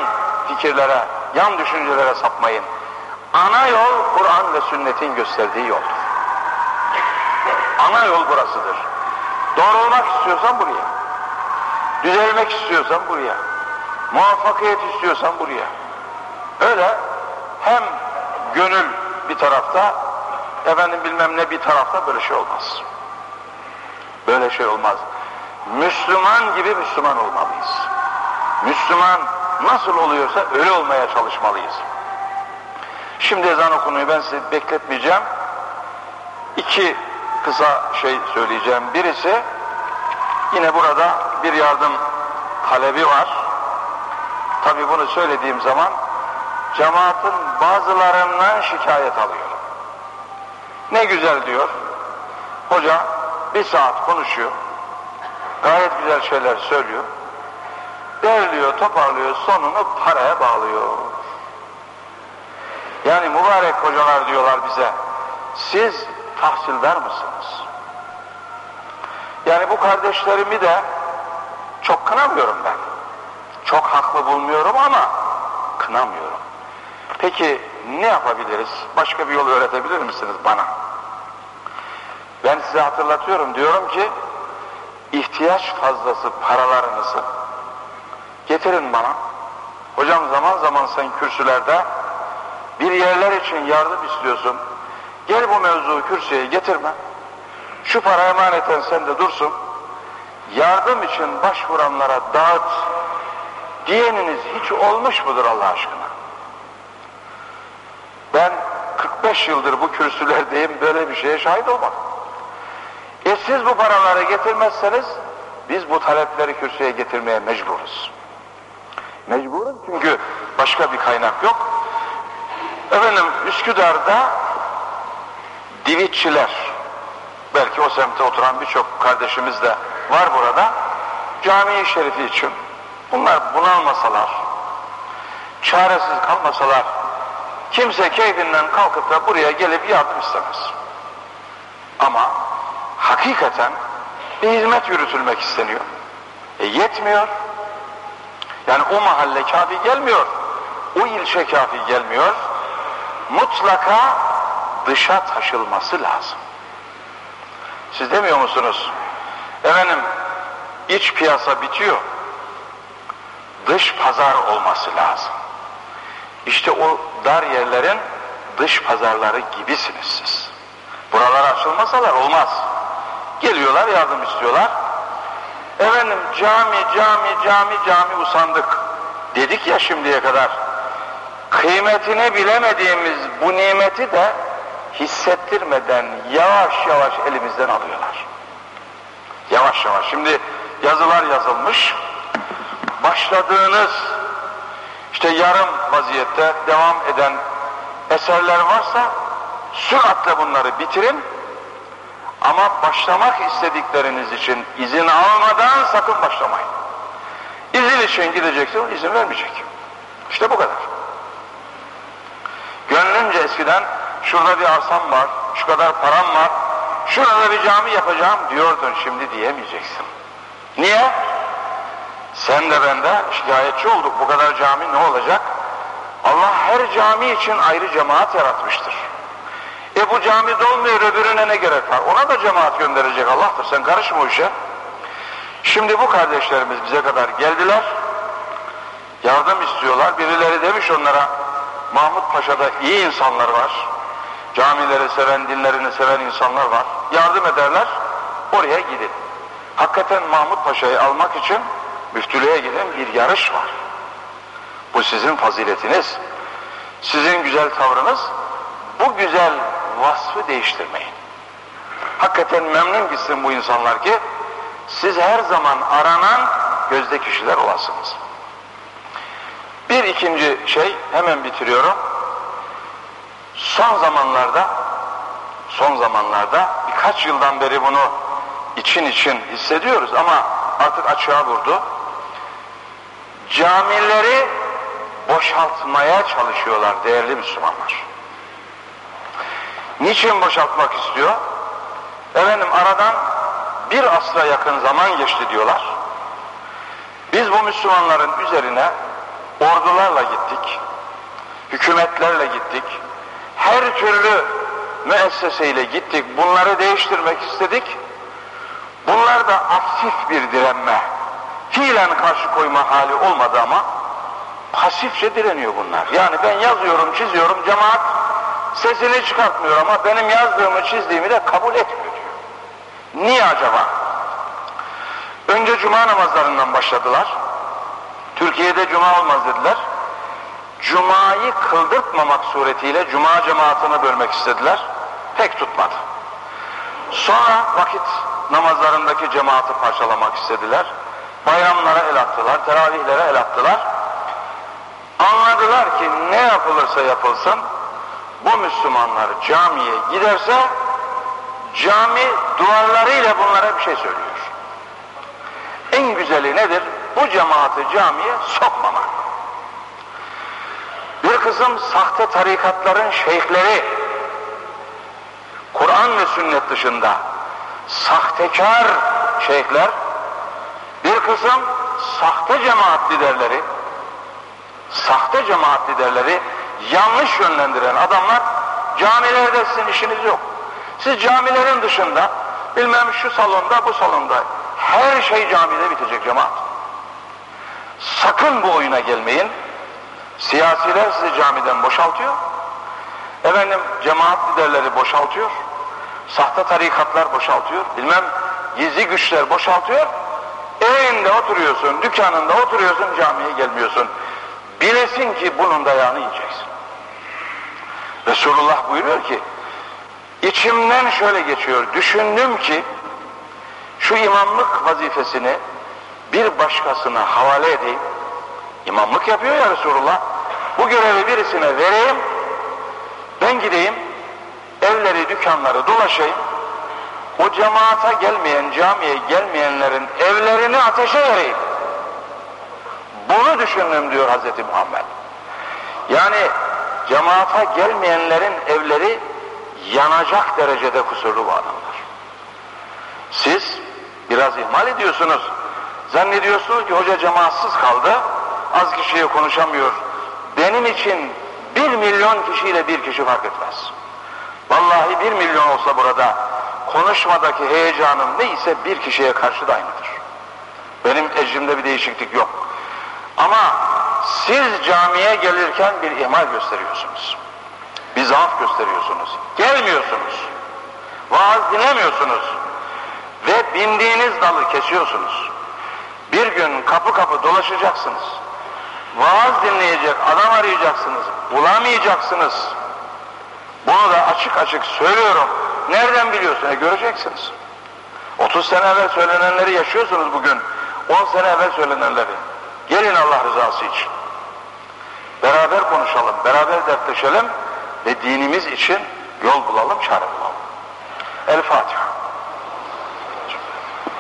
fikirlere, yan düşüncelere sapmayın. Ana yol Kur'an ve sünnetin gösterdiği yoldur. Ana yol burasıdır. Doğru olmak istiyorsan buraya. Düzelmek istiyorsan buraya. Muvaffakiyet istiyorsan buraya. Öyle hem gönül bir tarafta, efendim bilmem ne bir tarafta böyle şey olmaz. Böyle şey olmaz. Müslüman gibi Müslüman olmalıyız. Müslüman nasıl oluyorsa öyle olmaya çalışmalıyız. Şimdi ezan okunuyor ben sizi bekletmeyeceğim. İki kısa şey söyleyeceğim. Birisi yine burada bir yardım talebi var. Tabi bunu söylediğim zaman cemaatin bazılarından şikayet alıyorum. Ne güzel diyor. Hoca bir saat konuşuyor. Gayet güzel şeyler söylüyor. Derliyor, toparlıyor, sonunu paraya bağlıyor. Yani mübarek hocalar diyorlar bize, siz tahsildar mısınız? Yani bu kardeşlerimi de çok kınamıyorum ben. Çok haklı bulmuyorum ama kınamıyorum. Peki ne yapabiliriz? Başka bir yol öğretebilir misiniz bana? Ben size hatırlatıyorum diyorum ki ihtiyaç fazlası paralarınızı getirin bana. Hocam zaman zaman sen kürsülerde bir yerler için yardım istiyorsun. Gel bu mevzuyu kürsüye getirme. Şu para emaneten sende dursun. Yardım için başvuranlara dağıt diyeniniz hiç olmuş mudur Allah aşkına? Ben 45 yıldır bu kürsülerdeyim böyle bir şeye şahit olmadım. E siz bu paraları getirmezseniz biz bu talepleri kürsüye getirmeye mecburuz. Mecburuz çünkü başka bir kaynak yok. Efendim Üsküdar'da divitçiler, belki o semtte oturan birçok kardeşimiz de var burada, cami-i şerifi için bunlar bunalmasalar, çaresiz kalmasalar, kimse keyfinden kalkıp da buraya gelip yardım istemez. Ama hakikaten bir hizmet yürütülmek isteniyor. E yetmiyor. Yani o mahalle kafi gelmiyor. O ilçe kafi gelmiyor. Mutlaka dışa taşılması lazım. Siz demiyor musunuz? Efendim iç piyasa bitiyor. Dış pazar olması lazım. İşte o dar yerlerin dış pazarları gibisiniz siz. Buralar açılmasalar olmaz. Geliyorlar yardım istiyorlar. Efendim cami cami cami cami usandık. Dedik ya şimdiye kadar. Kıymetini bilemediğimiz bu nimeti de hissettirmeden yavaş yavaş elimizden alıyorlar. Yavaş yavaş. Şimdi yazılar yazılmış. Başladığınız işte yarım vaziyette devam eden eserler varsa süratle bunları bitirin Ama başlamak istedikleriniz için izin almadan sakın başlamayın. İzin için gideceksin, izin vermeyecek. İşte bu kadar. Gönlünce eskiden şurada bir arsam var, şu kadar param var, şurada bir cami yapacağım diyordun şimdi diyemeyeceksin. Niye? Sen de ben de şikayetçi olduk. Bu kadar cami ne olacak? Allah her cami için ayrı cemaat yaratmıştır. E bu cami dolmuyor öbürüne ne gerek var? Ona da cemaat gönderecek Allah'tır. Sen karışma o işe. Şimdi bu kardeşlerimiz bize kadar geldiler. Yardım istiyorlar. Birileri demiş onlara Mahmut Paşa'da iyi insanlar var. Camileri seven, dinlerini seven insanlar var. Yardım ederler. Oraya gidin. Hakikaten Mahmut Paşa'yı almak için müftülüğe giden bir yarış var. Bu sizin faziletiniz. Sizin güzel tavrınız bu güzel vasfı değiştirmeyin. Hakikaten memnun gitsin bu insanlar ki siz her zaman aranan gözde kişiler olasınız. Bir ikinci şey hemen bitiriyorum. Son zamanlarda son zamanlarda birkaç yıldan beri bunu için için hissediyoruz ama artık açığa vurdu. Camileri boşaltmaya çalışıyorlar değerli Müslümanlar. Niçin boşaltmak istiyor? Efendim aradan bir asra yakın zaman geçti diyorlar. Biz bu Müslümanların üzerine ordularla gittik, hükümetlerle gittik, her türlü müesseseyle gittik, bunları değiştirmek istedik. Bunlar da aktif bir direnme, fiilen karşı koyma hali olmadı ama pasifçe direniyor bunlar. Yani ben yazıyorum, çiziyorum, cemaat sesini çıkartmıyor ama benim yazdığımı, çizdiğimi de kabul etmiyor diyor. Niye acaba? Önce cuma namazlarından başladılar. Türkiye'de cuma olmaz dediler. Cuma'yı kıldırtmamak suretiyle cuma cemaatini bölmek istediler. Pek tutmadı. Sonra vakit namazlarındaki cemaati parçalamak istediler. Bayramlara el attılar, teravihlere el attılar. Anladılar ki ne yapılırsa yapılsın bu Müslümanlar camiye giderse cami duvarlarıyla bunlara bir şey söylüyor. En güzeli nedir? Bu cemaati camiye sokmamak. Bir kısım sahte tarikatların şeyhleri Kur'an ve sünnet dışında sahtekar şeyhler bir kısım sahte cemaat liderleri sahte cemaat liderleri yanlış yönlendiren adamlar camilerde sizin işiniz yok. Siz camilerin dışında bilmem şu salonda bu salonda her şey camide bitecek cemaat. Sakın bu oyuna gelmeyin. Siyasiler sizi camiden boşaltıyor. Efendim cemaat liderleri boşaltıyor. Sahte tarikatlar boşaltıyor. Bilmem gizli güçler boşaltıyor. Evinde oturuyorsun, dükkanında oturuyorsun, camiye gelmiyorsun. Bilesin ki bunun dayağını yiyeceksin. Resulullah buyuruyor ki, içimden şöyle geçiyor, düşündüm ki, şu imamlık vazifesini bir başkasına havale edeyim. İmamlık yapıyor ya Resulullah. Bu görevi birisine vereyim. Ben gideyim, evleri, dükkanları dolaşayım. O cemaata gelmeyen, camiye gelmeyenlerin evlerini ateşe vereyim. Bunu düşündüm diyor Hazreti Muhammed. Yani cemaata gelmeyenlerin evleri yanacak derecede kusurlu bu adamlar. Siz biraz ihmal ediyorsunuz. Zannediyorsunuz ki hoca cemaatsız kaldı, az kişiye konuşamıyor. Benim için bir milyon kişiyle bir kişi fark etmez. Vallahi bir milyon olsa burada konuşmadaki heyecanım neyse bir kişiye karşı da aynıdır. Benim ecrimde bir değişiklik yok. Ama siz camiye gelirken bir ihmal gösteriyorsunuz. Bir zaaf gösteriyorsunuz. Gelmiyorsunuz. Vaaz dinlemiyorsunuz. Ve bindiğiniz dalı kesiyorsunuz. Bir gün kapı kapı dolaşacaksınız. Vaaz dinleyecek adam arayacaksınız. Bulamayacaksınız. Bunu da açık açık söylüyorum. Nereden biliyorsun? E göreceksiniz. 30 sene evvel söylenenleri yaşıyorsunuz bugün. 10 sene evvel söylenenleri. Gelin Allah rızası için. Beraber konuşalım, beraber dertleşelim ve dinimiz için yol bulalım, çare bulalım. El Fatiha.